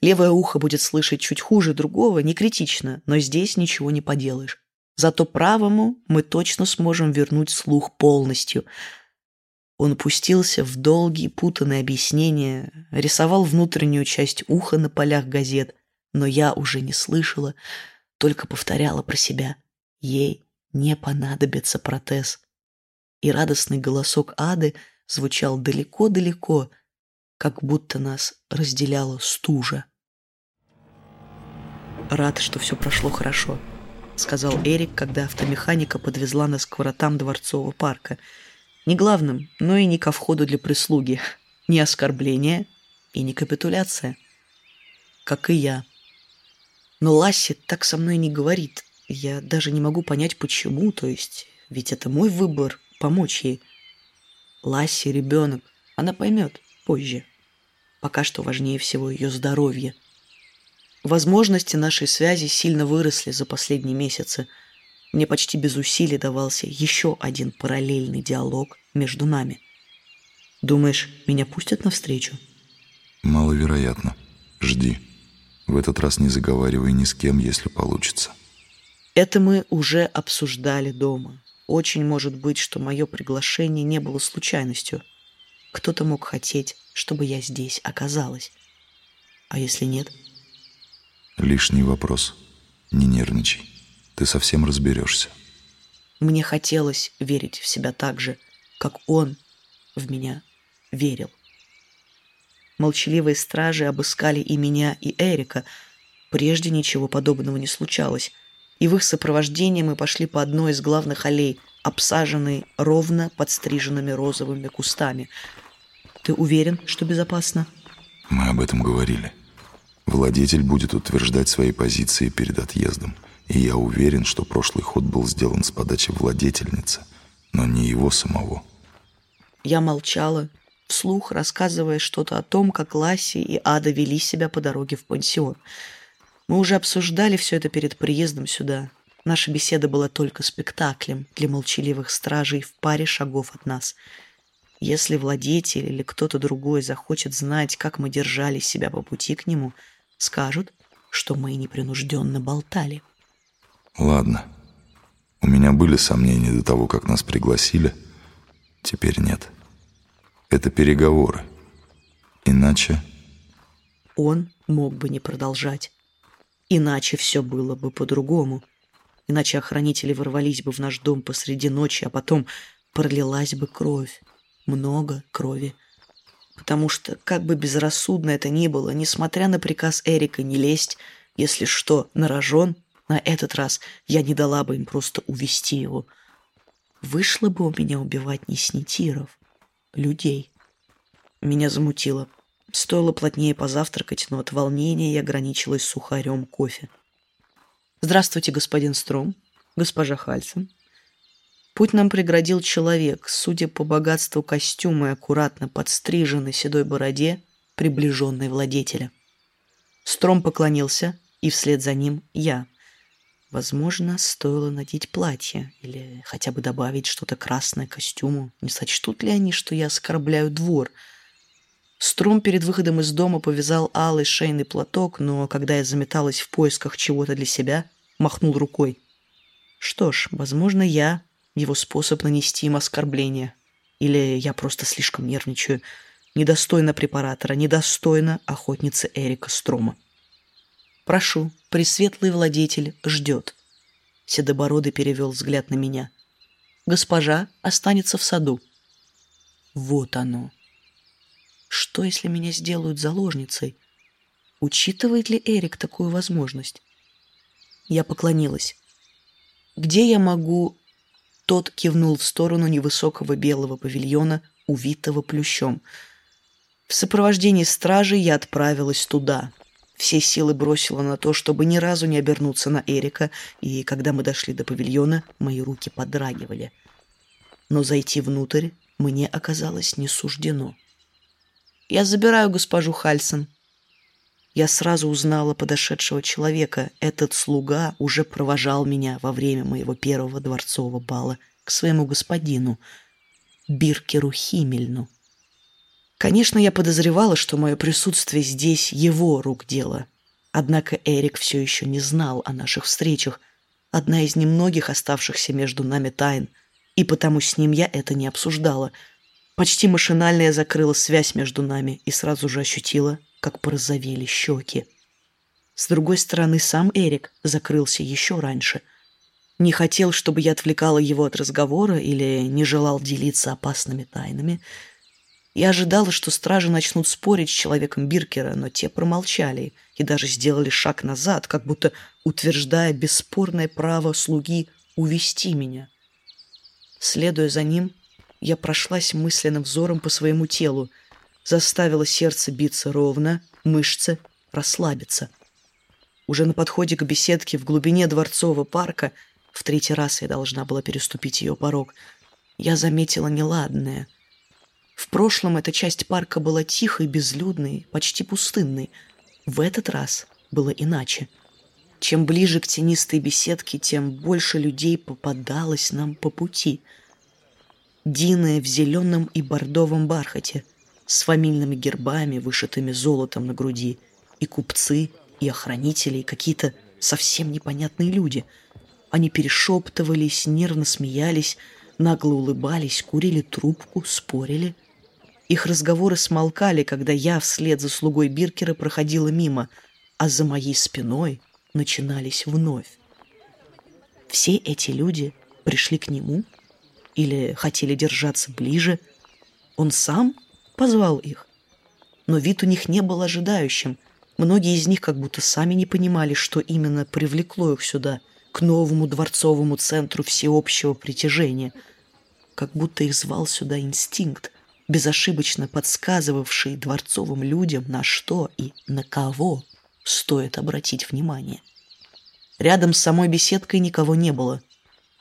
Левое ухо будет слышать чуть хуже другого, не критично, но здесь ничего не поделаешь. Зато правому мы точно сможем вернуть слух полностью. Он пустился в долгие путанные объяснения, рисовал внутреннюю часть уха на полях газет, но я уже не слышала, только повторяла про себя. Ей не понадобится протез. И радостный голосок Ады звучал далеко-далеко, как будто нас разделяла стужа. Рад, что все прошло хорошо сказал Эрик, когда автомеханика подвезла нас к воротам Дворцового парка. Не главным, но и не ко входу для прислуги. Не оскорбление и не капитуляция. Как и я. Но Ласси так со мной не говорит. Я даже не могу понять, почему. То есть, ведь это мой выбор — помочь ей. Ласси — ребенок. Она поймет позже. Пока что важнее всего ее здоровье — Возможности нашей связи сильно выросли за последние месяцы. Мне почти без усилий давался еще один параллельный диалог между нами. Думаешь, меня пустят навстречу? Маловероятно. Жди. В этот раз не заговаривай ни с кем, если получится. Это мы уже обсуждали дома. Очень может быть, что мое приглашение не было случайностью. Кто-то мог хотеть, чтобы я здесь оказалась. А если нет – Лишний вопрос. Не нервничай. Ты совсем разберешься. Мне хотелось верить в себя так же, как он в меня верил. Молчаливые стражи обыскали и меня, и Эрика. Прежде ничего подобного не случалось. И в их сопровождении мы пошли по одной из главных аллей, обсаженной ровно подстриженными розовыми кустами. Ты уверен, что безопасно? Мы об этом говорили. Владетель будет утверждать свои позиции перед отъездом, и я уверен, что прошлый ход был сделан с подачи владетельницы, но не его самого. Я молчала, вслух рассказывая что-то о том, как Ласси и Ада вели себя по дороге в пансион. Мы уже обсуждали все это перед приездом сюда. Наша беседа была только спектаклем для молчаливых стражей в паре шагов от нас. Если владетель или кто-то другой захочет знать, как мы держали себя по пути к нему — Скажут, что мы непринужденно болтали. Ладно. У меня были сомнения до того, как нас пригласили. Теперь нет. Это переговоры. Иначе... Он мог бы не продолжать. Иначе все было бы по-другому. Иначе охранители ворвались бы в наш дом посреди ночи, а потом пролилась бы кровь. Много крови потому что, как бы безрассудно это ни было, несмотря на приказ Эрика не лезть, если что, на рожон, на этот раз я не дала бы им просто увести его. Вышло бы у меня убивать не снитиров, людей. Меня замутило. Стоило плотнее позавтракать, но от волнения я ограничилась сухарем кофе. «Здравствуйте, господин Стром, госпожа Хальсон», Путь нам преградил человек, судя по богатству костюма и аккуратно подстриженной седой бороде, приближенной владетеля. Стром поклонился, и вслед за ним я. Возможно, стоило надеть платье или хотя бы добавить что-то красное к костюму. Не сочтут ли они, что я оскорбляю двор? Стром перед выходом из дома повязал алый шейный платок, но когда я заметалась в поисках чего-то для себя, махнул рукой. Что ж, возможно, я его способ нанести им оскорбление. Или я просто слишком нервничаю. Недостойно препаратора, недостойно охотницы Эрика Строма. «Прошу, пресветлый владетель ждет». Седобородый перевел взгляд на меня. «Госпожа останется в саду». Вот оно. Что, если меня сделают заложницей? Учитывает ли Эрик такую возможность? Я поклонилась. «Где я могу...» Тот кивнул в сторону невысокого белого павильона, увитого плющом. В сопровождении стражи я отправилась туда. Все силы бросила на то, чтобы ни разу не обернуться на Эрика, и когда мы дошли до павильона, мои руки подрагивали. Но зайти внутрь мне оказалось не суждено. «Я забираю госпожу Хальсон», я сразу узнала подошедшего человека. Этот слуга уже провожал меня во время моего первого дворцового бала к своему господину, Биркеру Химельну. Конечно, я подозревала, что мое присутствие здесь его рук дело. Однако Эрик все еще не знал о наших встречах, одна из немногих оставшихся между нами тайн, и потому с ним я это не обсуждала. Почти машинально я закрыла связь между нами и сразу же ощутила, как порозовели щеки. С другой стороны, сам Эрик закрылся еще раньше. Не хотел, чтобы я отвлекала его от разговора или не желал делиться опасными тайнами. Я ожидала, что стражи начнут спорить с человеком Биркера, но те промолчали и даже сделали шаг назад, как будто утверждая бесспорное право слуги увести меня. Следуя за ним, я прошлась мысленным взором по своему телу — заставила сердце биться ровно, мышцы расслабиться. Уже на подходе к беседке в глубине дворцового парка, в третий раз я должна была переступить ее порог, я заметила неладное. В прошлом эта часть парка была тихой, безлюдной, почти пустынной. В этот раз было иначе. Чем ближе к тенистой беседке, тем больше людей попадалось нам по пути. Дины в зеленом и бордовом бархате — с фамильными гербами, вышитыми золотом на груди, и купцы, и охранители, и какие-то совсем непонятные люди. Они перешептывались, нервно смеялись, нагло улыбались, курили трубку, спорили. Их разговоры смолкали, когда я вслед за слугой Биркера проходила мимо, а за моей спиной начинались вновь. Все эти люди пришли к нему или хотели держаться ближе. Он сам позвал их. Но вид у них не был ожидающим. Многие из них как будто сами не понимали, что именно привлекло их сюда, к новому дворцовому центру всеобщего притяжения. Как будто их звал сюда инстинкт, безошибочно подсказывавший дворцовым людям, на что и на кого стоит обратить внимание. Рядом с самой беседкой никого не было.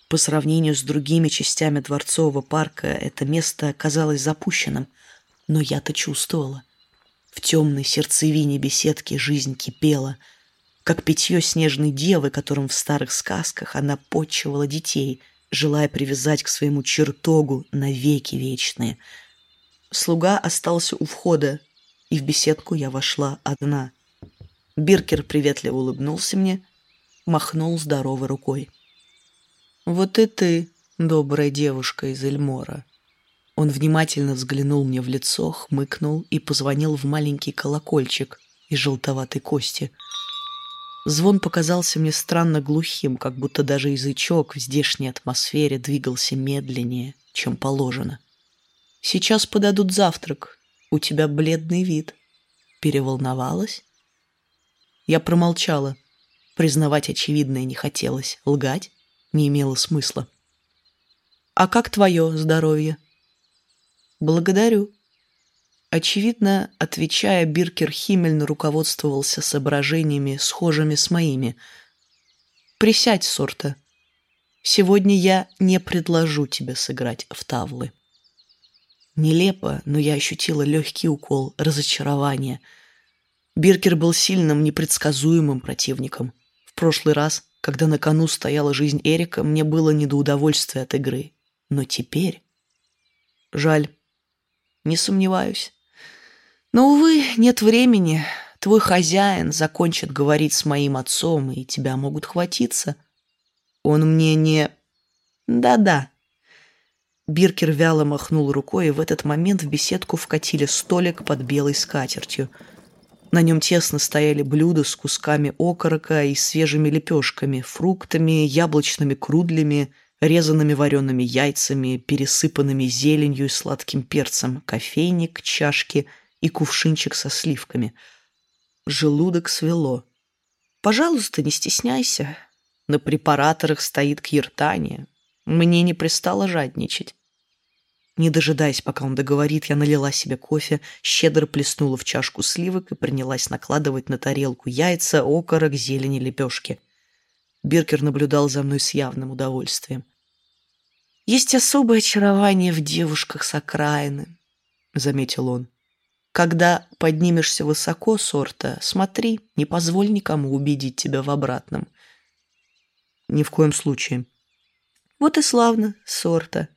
По сравнению с другими частями дворцового парка это место казалось запущенным – но я-то чувствовала. В темной сердцевине беседки жизнь кипела, как питье снежной девы, которым в старых сказках она почивала детей, желая привязать к своему чертогу навеки вечные. Слуга остался у входа, и в беседку я вошла одна. Биркер приветливо улыбнулся мне, махнул здоровой рукой. «Вот и ты, добрая девушка из Эльмора», он внимательно взглянул мне в лицо, хмыкнул и позвонил в маленький колокольчик из желтоватой кости. Звон показался мне странно глухим, как будто даже язычок в здешней атмосфере двигался медленнее, чем положено. «Сейчас подадут завтрак. У тебя бледный вид». Переволновалась? Я промолчала. Признавать очевидное не хотелось. Лгать не имело смысла. «А как твое здоровье?» «Благодарю». Очевидно, отвечая, Биркер Химмельн руководствовался соображениями, схожими с моими. «Присядь, Сорта. Сегодня я не предложу тебе сыграть в тавлы». Нелепо, но я ощутила легкий укол разочарования. Биркер был сильным, непредсказуемым противником. В прошлый раз, когда на кону стояла жизнь Эрика, мне было не до удовольствия от игры. Но теперь... Жаль, не сомневаюсь. Но, увы, нет времени. Твой хозяин закончит говорить с моим отцом, и тебя могут хватиться. Он мне не... Да-да, Биркер вяло махнул рукой, и в этот момент в беседку вкатили столик под белой скатертью. На нем тесно стояли блюда с кусками окорока и свежими лепешками, фруктами, яблочными крудлями, резанными вареными яйцами, пересыпанными зеленью и сладким перцем, кофейник, чашки и кувшинчик со сливками. Желудок свело. «Пожалуйста, не стесняйся. На препараторах стоит киртания. Мне не пристало жадничать. Не дожидаясь, пока он договорит, я налила себе кофе, щедро плеснула в чашку сливок и принялась накладывать на тарелку яйца, окорок, зелени, лепешки. Биркер наблюдал за мной с явным удовольствием. «Есть особое очарование в девушках с окраины», — заметил он. «Когда поднимешься высоко сорта, смотри, не позволь никому убедить тебя в обратном». «Ни в коем случае». «Вот и славно, сорта»,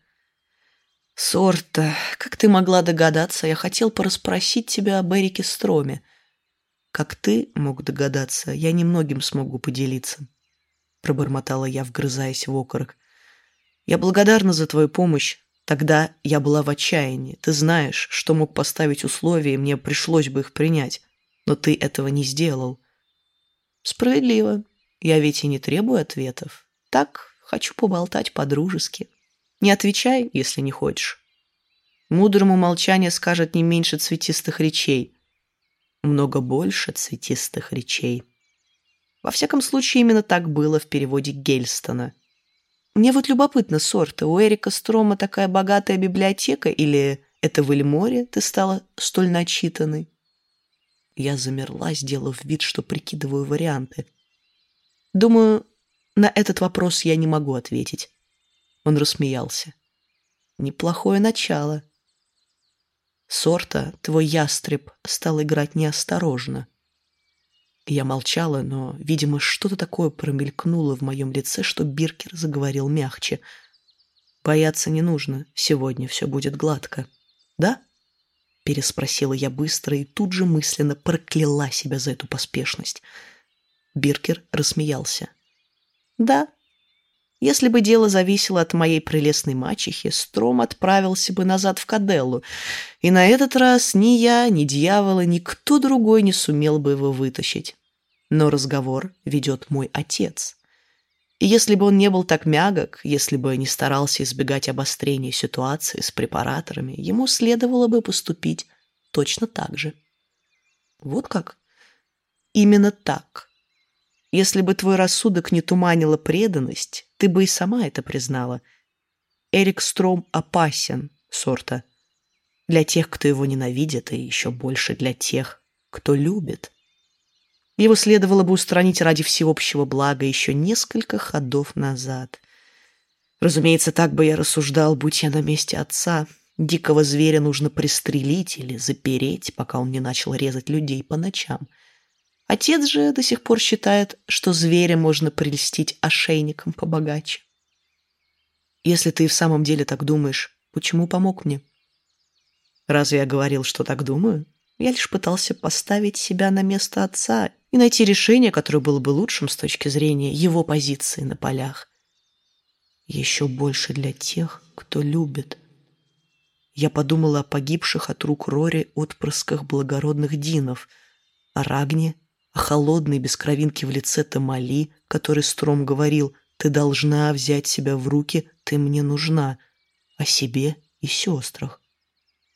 «Сорта, как ты могла догадаться, я хотел порасспросить тебя об Эрике Строме. Как ты мог догадаться, я немногим смогу поделиться», — пробормотала я, вгрызаясь в окорок. «Я благодарна за твою помощь. Тогда я была в отчаянии. Ты знаешь, что мог поставить условия, и мне пришлось бы их принять. Но ты этого не сделал». «Справедливо. Я ведь и не требую ответов. Так, хочу поболтать по-дружески». Не отвечай, если не хочешь. Мудрому молчание скажет не меньше цветистых речей. Много больше цветистых речей. Во всяком случае, именно так было в переводе Гельстона. Мне вот любопытно, сорта, у Эрика Строма такая богатая библиотека или это в Эльморе ты стала столь начитанной? Я замерла, сделав вид, что прикидываю варианты. Думаю, на этот вопрос я не могу ответить. Он рассмеялся. Неплохое начало. Сорта, твой ястреб, стал играть неосторожно. Я молчала, но, видимо, что-то такое промелькнуло в моем лице, что Биркер заговорил мягче. «Бояться не нужно, сегодня все будет гладко». «Да?» — переспросила я быстро и тут же мысленно прокляла себя за эту поспешность. Биркер рассмеялся. «Да, если бы дело зависело от моей прелестной мачехи, Стром отправился бы назад в Каделлу, и на этот раз ни я, ни дьявола, никто другой не сумел бы его вытащить. Но разговор ведет мой отец. И если бы он не был так мягок, если бы не старался избегать обострения ситуации с препараторами, ему следовало бы поступить точно так же. Вот как? Именно так. Если бы твой рассудок не туманила преданность, ты бы и сама это признала. Эрик Стром опасен, сорта. Для тех, кто его ненавидит, и еще больше для тех, кто любит. Его следовало бы устранить ради всеобщего блага еще несколько ходов назад. Разумеется, так бы я рассуждал, будь я на месте отца. Дикого зверя нужно пристрелить или запереть, пока он не начал резать людей по ночам — Отец же до сих пор считает, что зверя можно прельстить ошейником побогаче. Если ты в самом деле так думаешь, почему помог мне? Разве я говорил, что так думаю? Я лишь пытался поставить себя на место отца и найти решение, которое было бы лучшим с точки зрения его позиции на полях. Еще больше для тех, кто любит. Я подумала о погибших от рук Рори отпрысках благородных динов, о Рагне о холодной без кровинки в лице Тамали, который Стром говорил «Ты должна взять себя в руки, ты мне нужна», о себе и сестрах.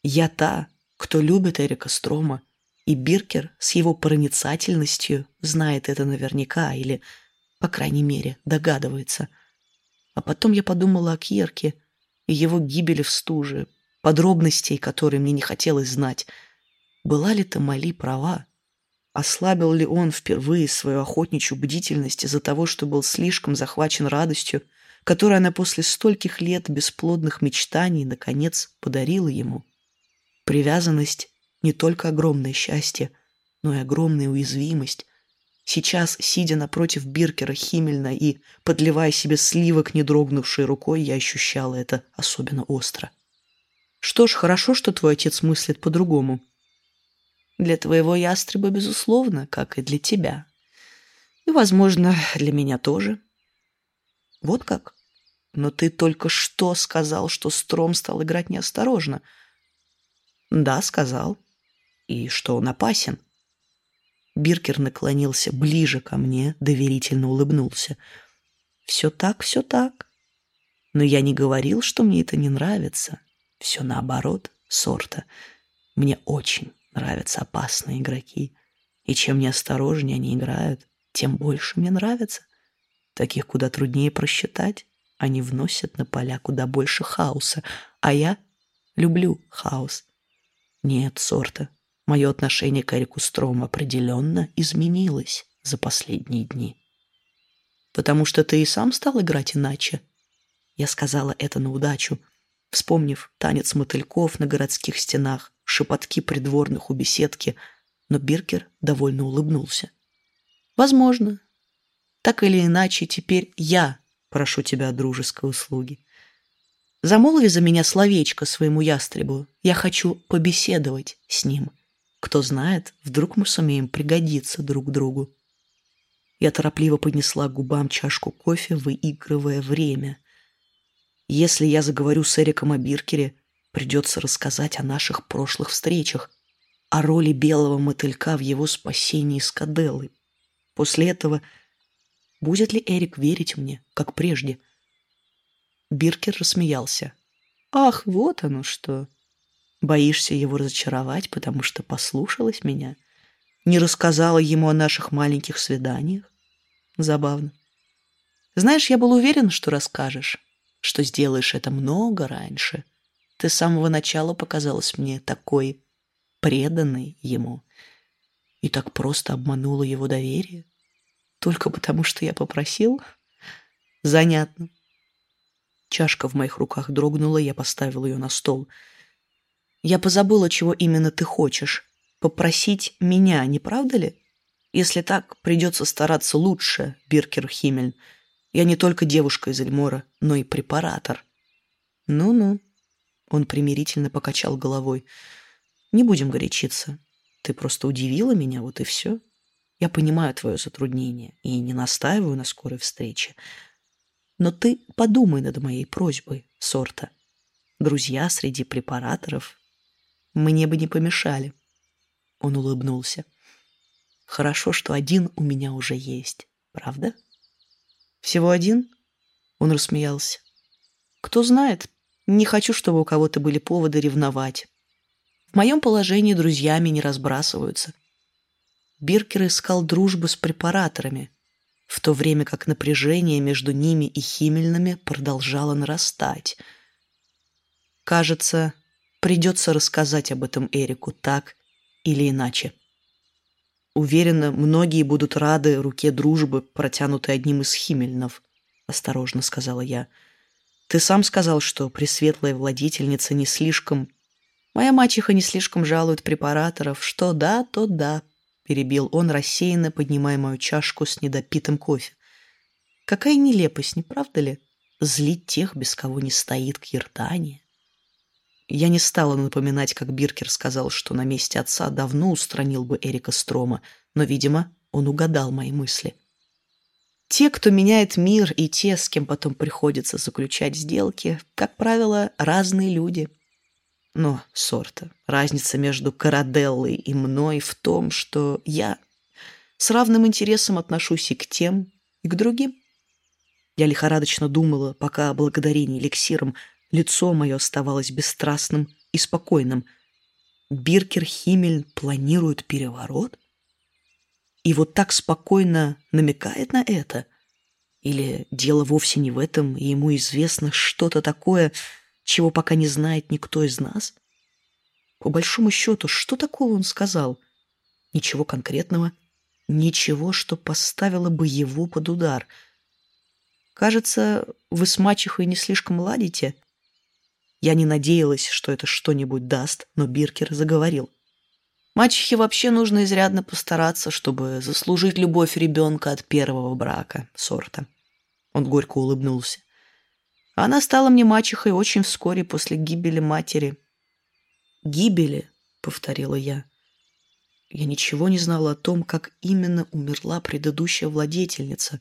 Я та, кто любит Эрика Строма, и Биркер с его проницательностью знает это наверняка или, по крайней мере, догадывается. А потом я подумала о Кьерке и его гибели в стуже, подробностей, которые мне не хотелось знать. Была ли Тамали права? Ослабил ли он впервые свою охотничью бдительность из-за того, что был слишком захвачен радостью, которую она после стольких лет бесплодных мечтаний наконец подарила ему? Привязанность — не только огромное счастье, но и огромная уязвимость. Сейчас, сидя напротив Биркера Химмельна и подливая себе сливок, не дрогнувшей рукой, я ощущала это особенно остро. Что ж, хорошо, что твой отец мыслит по-другому. Для твоего ястреба, безусловно, как и для тебя. И, возможно, для меня тоже. Вот как? но ты только что сказал, что Стром стал играть неосторожно. Да, сказал. И что он опасен. Биркер наклонился ближе ко мне, доверительно улыбнулся. Все так, все так. Но я не говорил, что мне это не нравится. Все наоборот, сорта. Мне очень нравятся опасные игроки. И чем неосторожнее они играют, тем больше мне нравится. Таких куда труднее просчитать. Они вносят на поля куда больше хаоса, а я люблю хаос. Нет, сорта, мое отношение к Эрику Строму определенно изменилось за последние дни. Потому что ты и сам стал играть иначе. Я сказала это на удачу, вспомнив танец мотыльков на городских стенах, шепотки придворных у беседки, но Биркер довольно улыбнулся. Возможно, так или иначе, теперь я прошу тебя о дружеской услуге. Замолви за меня словечко своему ястребу. Я хочу побеседовать с ним. Кто знает, вдруг мы сумеем пригодиться друг другу. Я торопливо поднесла к губам чашку кофе, выигрывая время. Если я заговорю с Эриком о Биркере, придется рассказать о наших прошлых встречах, о роли белого мотылька в его спасении с Каделлой. После этого Будет ли Эрик верить мне, как прежде? Биркер рассмеялся. «Ах, вот оно что! Боишься его разочаровать, потому что послушалась меня? Не рассказала ему о наших маленьких свиданиях? Забавно. Знаешь, я был уверен, что расскажешь, что сделаешь это много раньше. Ты с самого начала показалась мне такой преданной ему и так просто обманула его доверие. Только потому, что я попросил? Занятно. Чашка в моих руках дрогнула, я поставил ее на стол. Я позабыла, чего именно ты хочешь. Попросить меня, не правда ли? Если так, придется стараться лучше, Биркер Химмель. Я не только девушка из Эльмора, но и препаратор. Ну-ну. Он примирительно покачал головой. Не будем горячиться. Ты просто удивила меня, вот и все. Я понимаю твое затруднение и не настаиваю на скорой встрече. Но ты подумай над моей просьбой, Сорта. Друзья среди препараторов мне бы не помешали. Он улыбнулся. Хорошо, что один у меня уже есть, правда? Всего один? Он рассмеялся. Кто знает, не хочу, чтобы у кого-то были поводы ревновать. В моем положении друзьями не разбрасываются — Биркер искал дружбы с препараторами, в то время как напряжение между ними и Химельными продолжало нарастать. Кажется, придется рассказать об этом Эрику так или иначе. Уверена, многие будут рады руке дружбы, протянутой одним из Химельнов, осторожно сказала я. Ты сам сказал, что пресветлая владительница не слишком... Моя мачеха не слишком жалует препараторов. Что да, то да, перебил он, рассеянно поднимая мою чашку с недопитым кофе. Какая нелепость, не правда ли? Злить тех, без кого не стоит Киртания. Я не стала напоминать, как Биркер сказал, что на месте отца давно устранил бы Эрика Строма, но, видимо, он угадал мои мысли. Те, кто меняет мир, и те, с кем потом приходится заключать сделки, как правило, разные люди. Но, сорта, разница между Караделлой и мной в том, что я с равным интересом отношусь и к тем, и к другим. Я лихорадочно думала, пока благодарение эликсиром лицо мое оставалось бесстрастным и спокойным. Биркер Химмель планирует переворот? И вот так спокойно намекает на это? Или дело вовсе не в этом, и ему известно что-то такое, чего пока не знает никто из нас? По большому счету, что такого он сказал? Ничего конкретного, ничего, что поставило бы его под удар. Кажется, вы с мачехой не слишком ладите. Я не надеялась, что это что-нибудь даст, но Биркер заговорил. Мачехе вообще нужно изрядно постараться, чтобы заслужить любовь ребенка от первого брака, сорта. Он горько улыбнулся. Она стала мне мачехой очень вскоре после гибели матери. «Гибели», — повторила я. Я ничего не знала о том, как именно умерла предыдущая владетельница.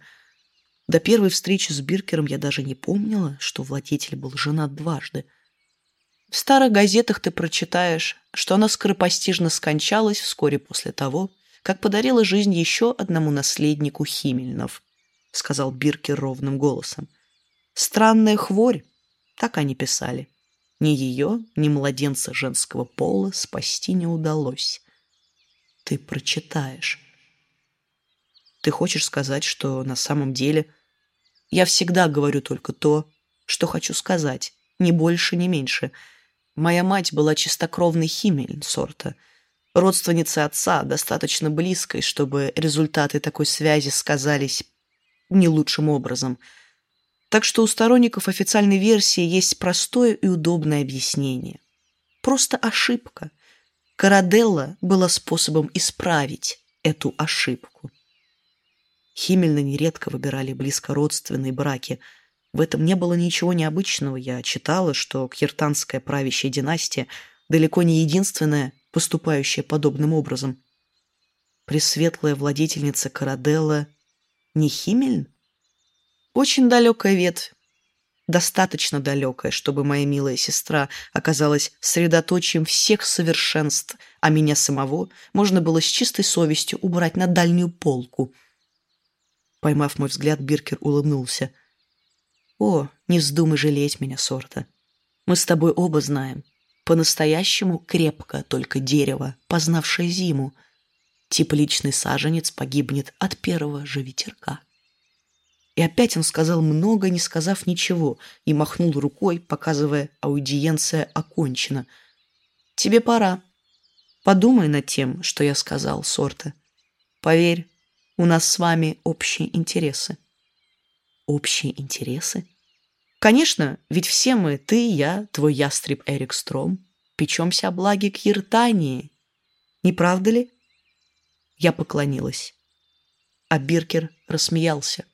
До первой встречи с Биркером я даже не помнила, что владетель был женат дважды. В старых газетах ты прочитаешь, что она скоропостижно скончалась вскоре после того, как подарила жизнь еще одному наследнику Химельнов, сказал Биркер ровным голосом. Странная хворь, так они писали. Ни ее, ни младенца женского пола спасти не удалось. Ты прочитаешь. Ты хочешь сказать, что на самом деле я всегда говорю только то, что хочу сказать, ни больше, ни меньше. Моя мать была чистокровной химель сорта, родственница отца, достаточно близкой, чтобы результаты такой связи сказались не лучшим образом. Так что у сторонников официальной версии есть простое и удобное объяснение. Просто ошибка. Караделла была способом исправить эту ошибку. Химельно нередко выбирали близкородственные браки. В этом не было ничего необычного. Я читала, что киртанская правящая династия далеко не единственная, поступающая подобным образом. Пресветлая владительница Караделла не Химельн? Очень далекая ветвь. Достаточно далекая, чтобы моя милая сестра оказалась средоточием всех совершенств, а меня самого можно было с чистой совестью убрать на дальнюю полку — Поймав мой взгляд, Биркер улыбнулся. «О, не вздумай жалеть меня, Сорта. Мы с тобой оба знаем. По-настоящему крепко только дерево, познавшее зиму. Тепличный саженец погибнет от первого же ветерка». И опять он сказал много, не сказав ничего, и махнул рукой, показывая, аудиенция окончена. «Тебе пора. Подумай над тем, что я сказал, Сорта. Поверь, у нас с вами общие интересы. Общие интересы? Конечно, ведь все мы, ты, я, твой ястреб Эрик Стром, печемся о благе Киртании. Не правда ли? Я поклонилась. А Биркер рассмеялся.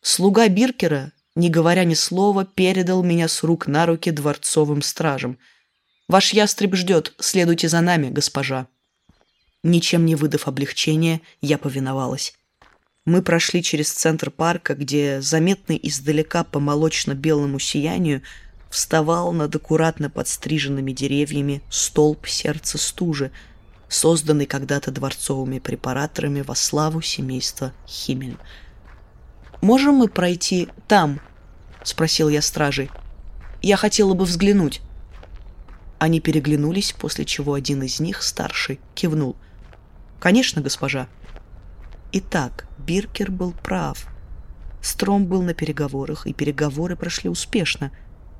Слуга Биркера, не говоря ни слова, передал меня с рук на руки дворцовым стражам. «Ваш ястреб ждет, следуйте за нами, госпожа». Ничем не выдав облегчения, я повиновалась. Мы прошли через центр парка, где, заметный издалека по молочно-белому сиянию, вставал над аккуратно подстриженными деревьями столб сердца стужи, созданный когда-то дворцовыми препараторами во славу семейства Химель. «Можем мы пройти там?» — спросил я стражей. «Я хотела бы взглянуть». Они переглянулись, после чего один из них, старший, кивнул — «Конечно, госпожа». Итак, Биркер был прав. Стром был на переговорах, и переговоры прошли успешно,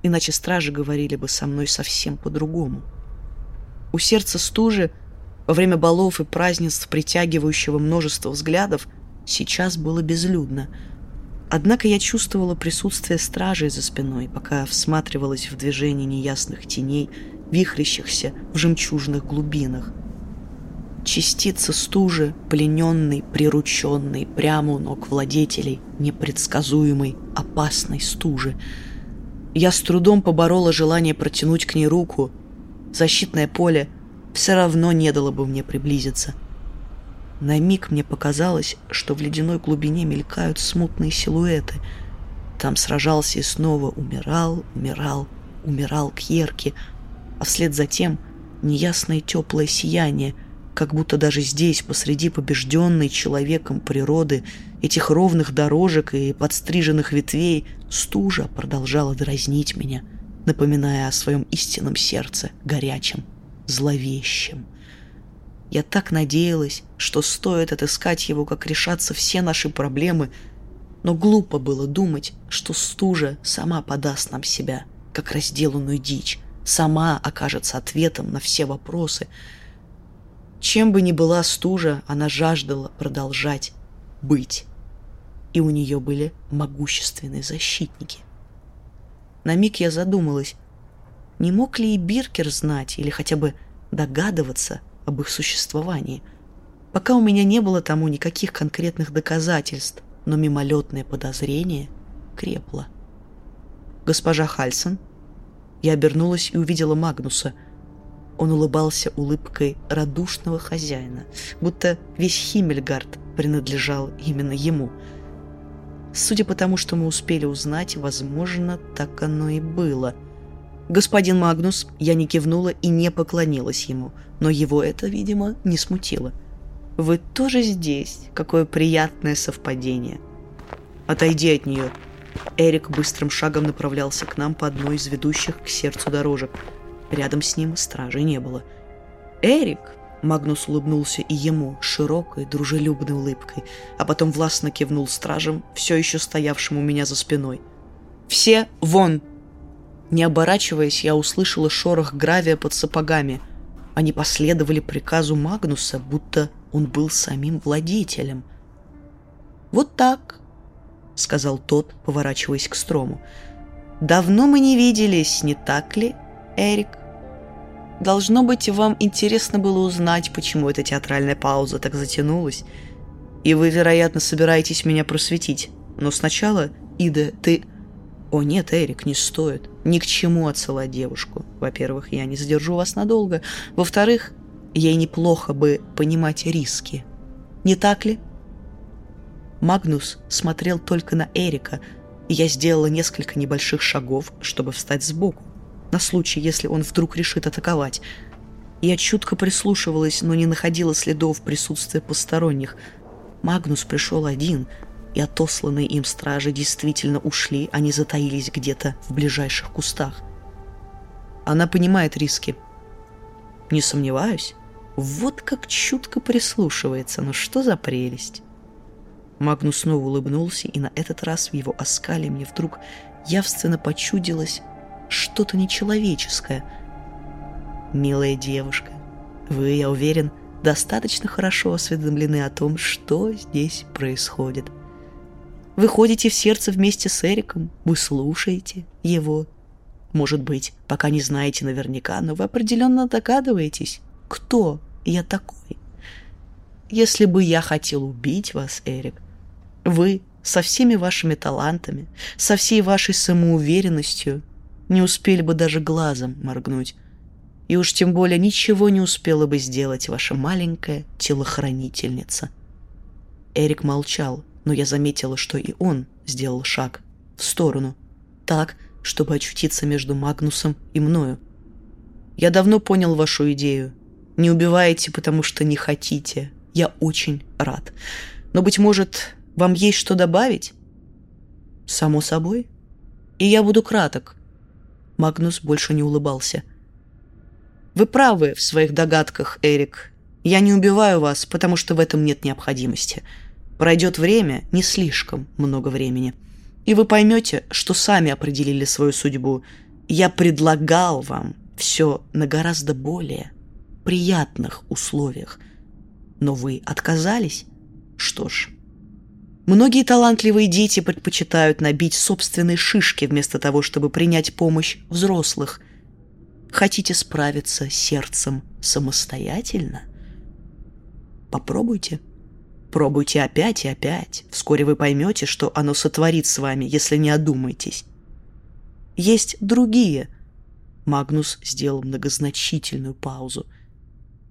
иначе стражи говорили бы со мной совсем по-другому. У сердца стужи, во время балов и празднеств, притягивающего множество взглядов, сейчас было безлюдно. Однако я чувствовала присутствие стражей за спиной, пока всматривалась в движение неясных теней, вихрящихся в жемчужных глубинах — частица стужи, плененной, прирученной прямо у ног владетелей непредсказуемой, опасной стужи. Я с трудом поборола желание протянуть к ней руку. Защитное поле все равно не дало бы мне приблизиться. На миг мне показалось, что в ледяной глубине мелькают смутные силуэты. Там сражался и снова умирал, умирал, умирал Кьерки, а вслед за тем неясное теплое сияние — как будто даже здесь, посреди побежденной человеком природы, этих ровных дорожек и подстриженных ветвей, стужа продолжала дразнить меня, напоминая о своем истинном сердце, горячем, зловещем. Я так надеялась, что стоит отыскать его, как решатся все наши проблемы, но глупо было думать, что стужа сама подаст нам себя, как разделанную дичь, сама окажется ответом на все вопросы — чем бы ни была стужа, она жаждала продолжать быть. И у нее были могущественные защитники. На миг я задумалась, не мог ли и Биркер знать или хотя бы догадываться об их существовании. Пока у меня не было тому никаких конкретных доказательств, но мимолетное подозрение крепло. «Госпожа Хальсон?» Я обернулась и увидела Магнуса — он улыбался улыбкой радушного хозяина, будто весь Химмельгард принадлежал именно ему. Судя по тому, что мы успели узнать, возможно, так оно и было. Господин Магнус, я не кивнула и не поклонилась ему, но его это, видимо, не смутило. «Вы тоже здесь? Какое приятное совпадение!» «Отойди от нее!» Эрик быстрым шагом направлялся к нам по одной из ведущих к сердцу дорожек. Рядом с ним стражи не было. «Эрик!» Магнус улыбнулся и ему широкой, дружелюбной улыбкой, а потом властно кивнул стражем, все еще стоявшим у меня за спиной. «Все вон!» Не оборачиваясь, я услышала шорох гравия под сапогами. Они последовали приказу Магнуса, будто он был самим владетелем. «Вот так», — сказал тот, поворачиваясь к Строму. «Давно мы не виделись, не так ли, Эрик?» Должно быть, вам интересно было узнать, почему эта театральная пауза так затянулась. И вы, вероятно, собираетесь меня просветить. Но сначала, Ида, ты... О нет, Эрик, не стоит. Ни к чему отсылать девушку. Во-первых, я не задержу вас надолго. Во-вторых, ей неплохо бы понимать риски. Не так ли? Магнус смотрел только на Эрика, и я сделала несколько небольших шагов, чтобы встать сбоку на случай, если он вдруг решит атаковать. Я чутко прислушивалась, но не находила следов присутствия посторонних. Магнус пришел один, и отосланные им стражи действительно ушли, они затаились где-то в ближайших кустах. Она понимает риски. Не сомневаюсь. Вот как чутко прислушивается, но что за прелесть. Магнус снова улыбнулся, и на этот раз в его оскале мне вдруг явственно почудилось что-то нечеловеческое. «Милая девушка, вы, я уверен, достаточно хорошо осведомлены о том, что здесь происходит. Вы ходите в сердце вместе с Эриком, вы слушаете его. Может быть, пока не знаете наверняка, но вы определенно догадываетесь, кто я такой. Если бы я хотел убить вас, Эрик, вы со всеми вашими талантами, со всей вашей самоуверенностью не успели бы даже глазом моргнуть. И уж тем более ничего не успела бы сделать ваша маленькая телохранительница. Эрик молчал, но я заметила, что и он сделал шаг в сторону, так, чтобы очутиться между Магнусом и мною. Я давно понял вашу идею. Не убиваете, потому что не хотите. Я очень рад. Но, быть может, вам есть что добавить? Само собой. И я буду краток. Магнус больше не улыбался. «Вы правы в своих догадках, Эрик. Я не убиваю вас, потому что в этом нет необходимости. Пройдет время, не слишком много времени. И вы поймете, что сами определили свою судьбу. Я предлагал вам все на гораздо более приятных условиях. Но вы отказались? Что ж, Многие талантливые дети предпочитают набить собственные шишки вместо того, чтобы принять помощь взрослых. Хотите справиться сердцем самостоятельно? Попробуйте. Пробуйте опять и опять. Вскоре вы поймете, что оно сотворит с вами, если не одумаетесь. Есть другие. Магнус сделал многозначительную паузу.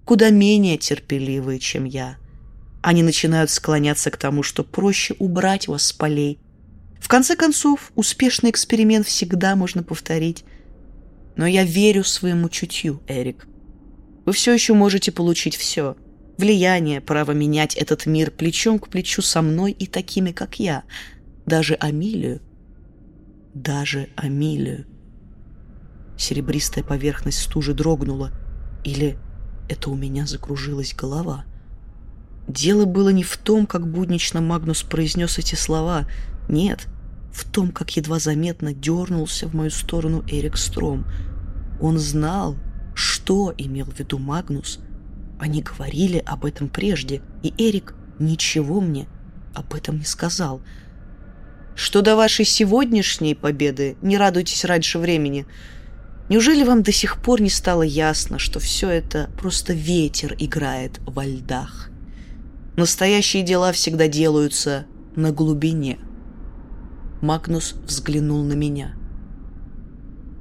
Куда менее терпеливые, чем я они начинают склоняться к тому, что проще убрать вас с полей. В конце концов, успешный эксперимент всегда можно повторить. Но я верю своему чутью, Эрик. Вы все еще можете получить все. Влияние, право менять этот мир плечом к плечу со мной и такими, как я. Даже Амилию. Даже Амилию. Серебристая поверхность стужи дрогнула. Или это у меня закружилась голова? — Дело было не в том, как буднично Магнус произнес эти слова. Нет, в том, как едва заметно дернулся в мою сторону Эрик Стром. Он знал, что имел в виду Магнус. Они говорили об этом прежде, и Эрик ничего мне об этом не сказал. Что до вашей сегодняшней победы, не радуйтесь раньше времени. Неужели вам до сих пор не стало ясно, что все это просто ветер играет во льдах? Настоящие дела всегда делаются на глубине. Магнус взглянул на меня.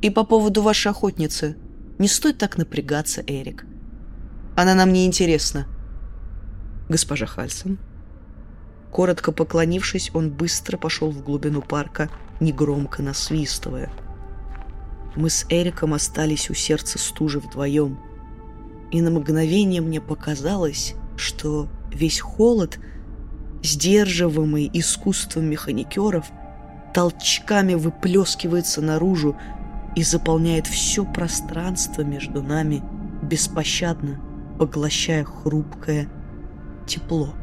И по поводу вашей охотницы. Не стоит так напрягаться, Эрик. Она нам не интересна. Госпожа Хальсон. Коротко поклонившись, он быстро пошел в глубину парка, негромко насвистывая. Мы с Эриком остались у сердца стужи вдвоем. И на мгновение мне показалось, что весь холод, сдерживаемый искусством механикеров, толчками выплескивается наружу и заполняет все пространство между нами беспощадно, поглощая хрупкое тепло.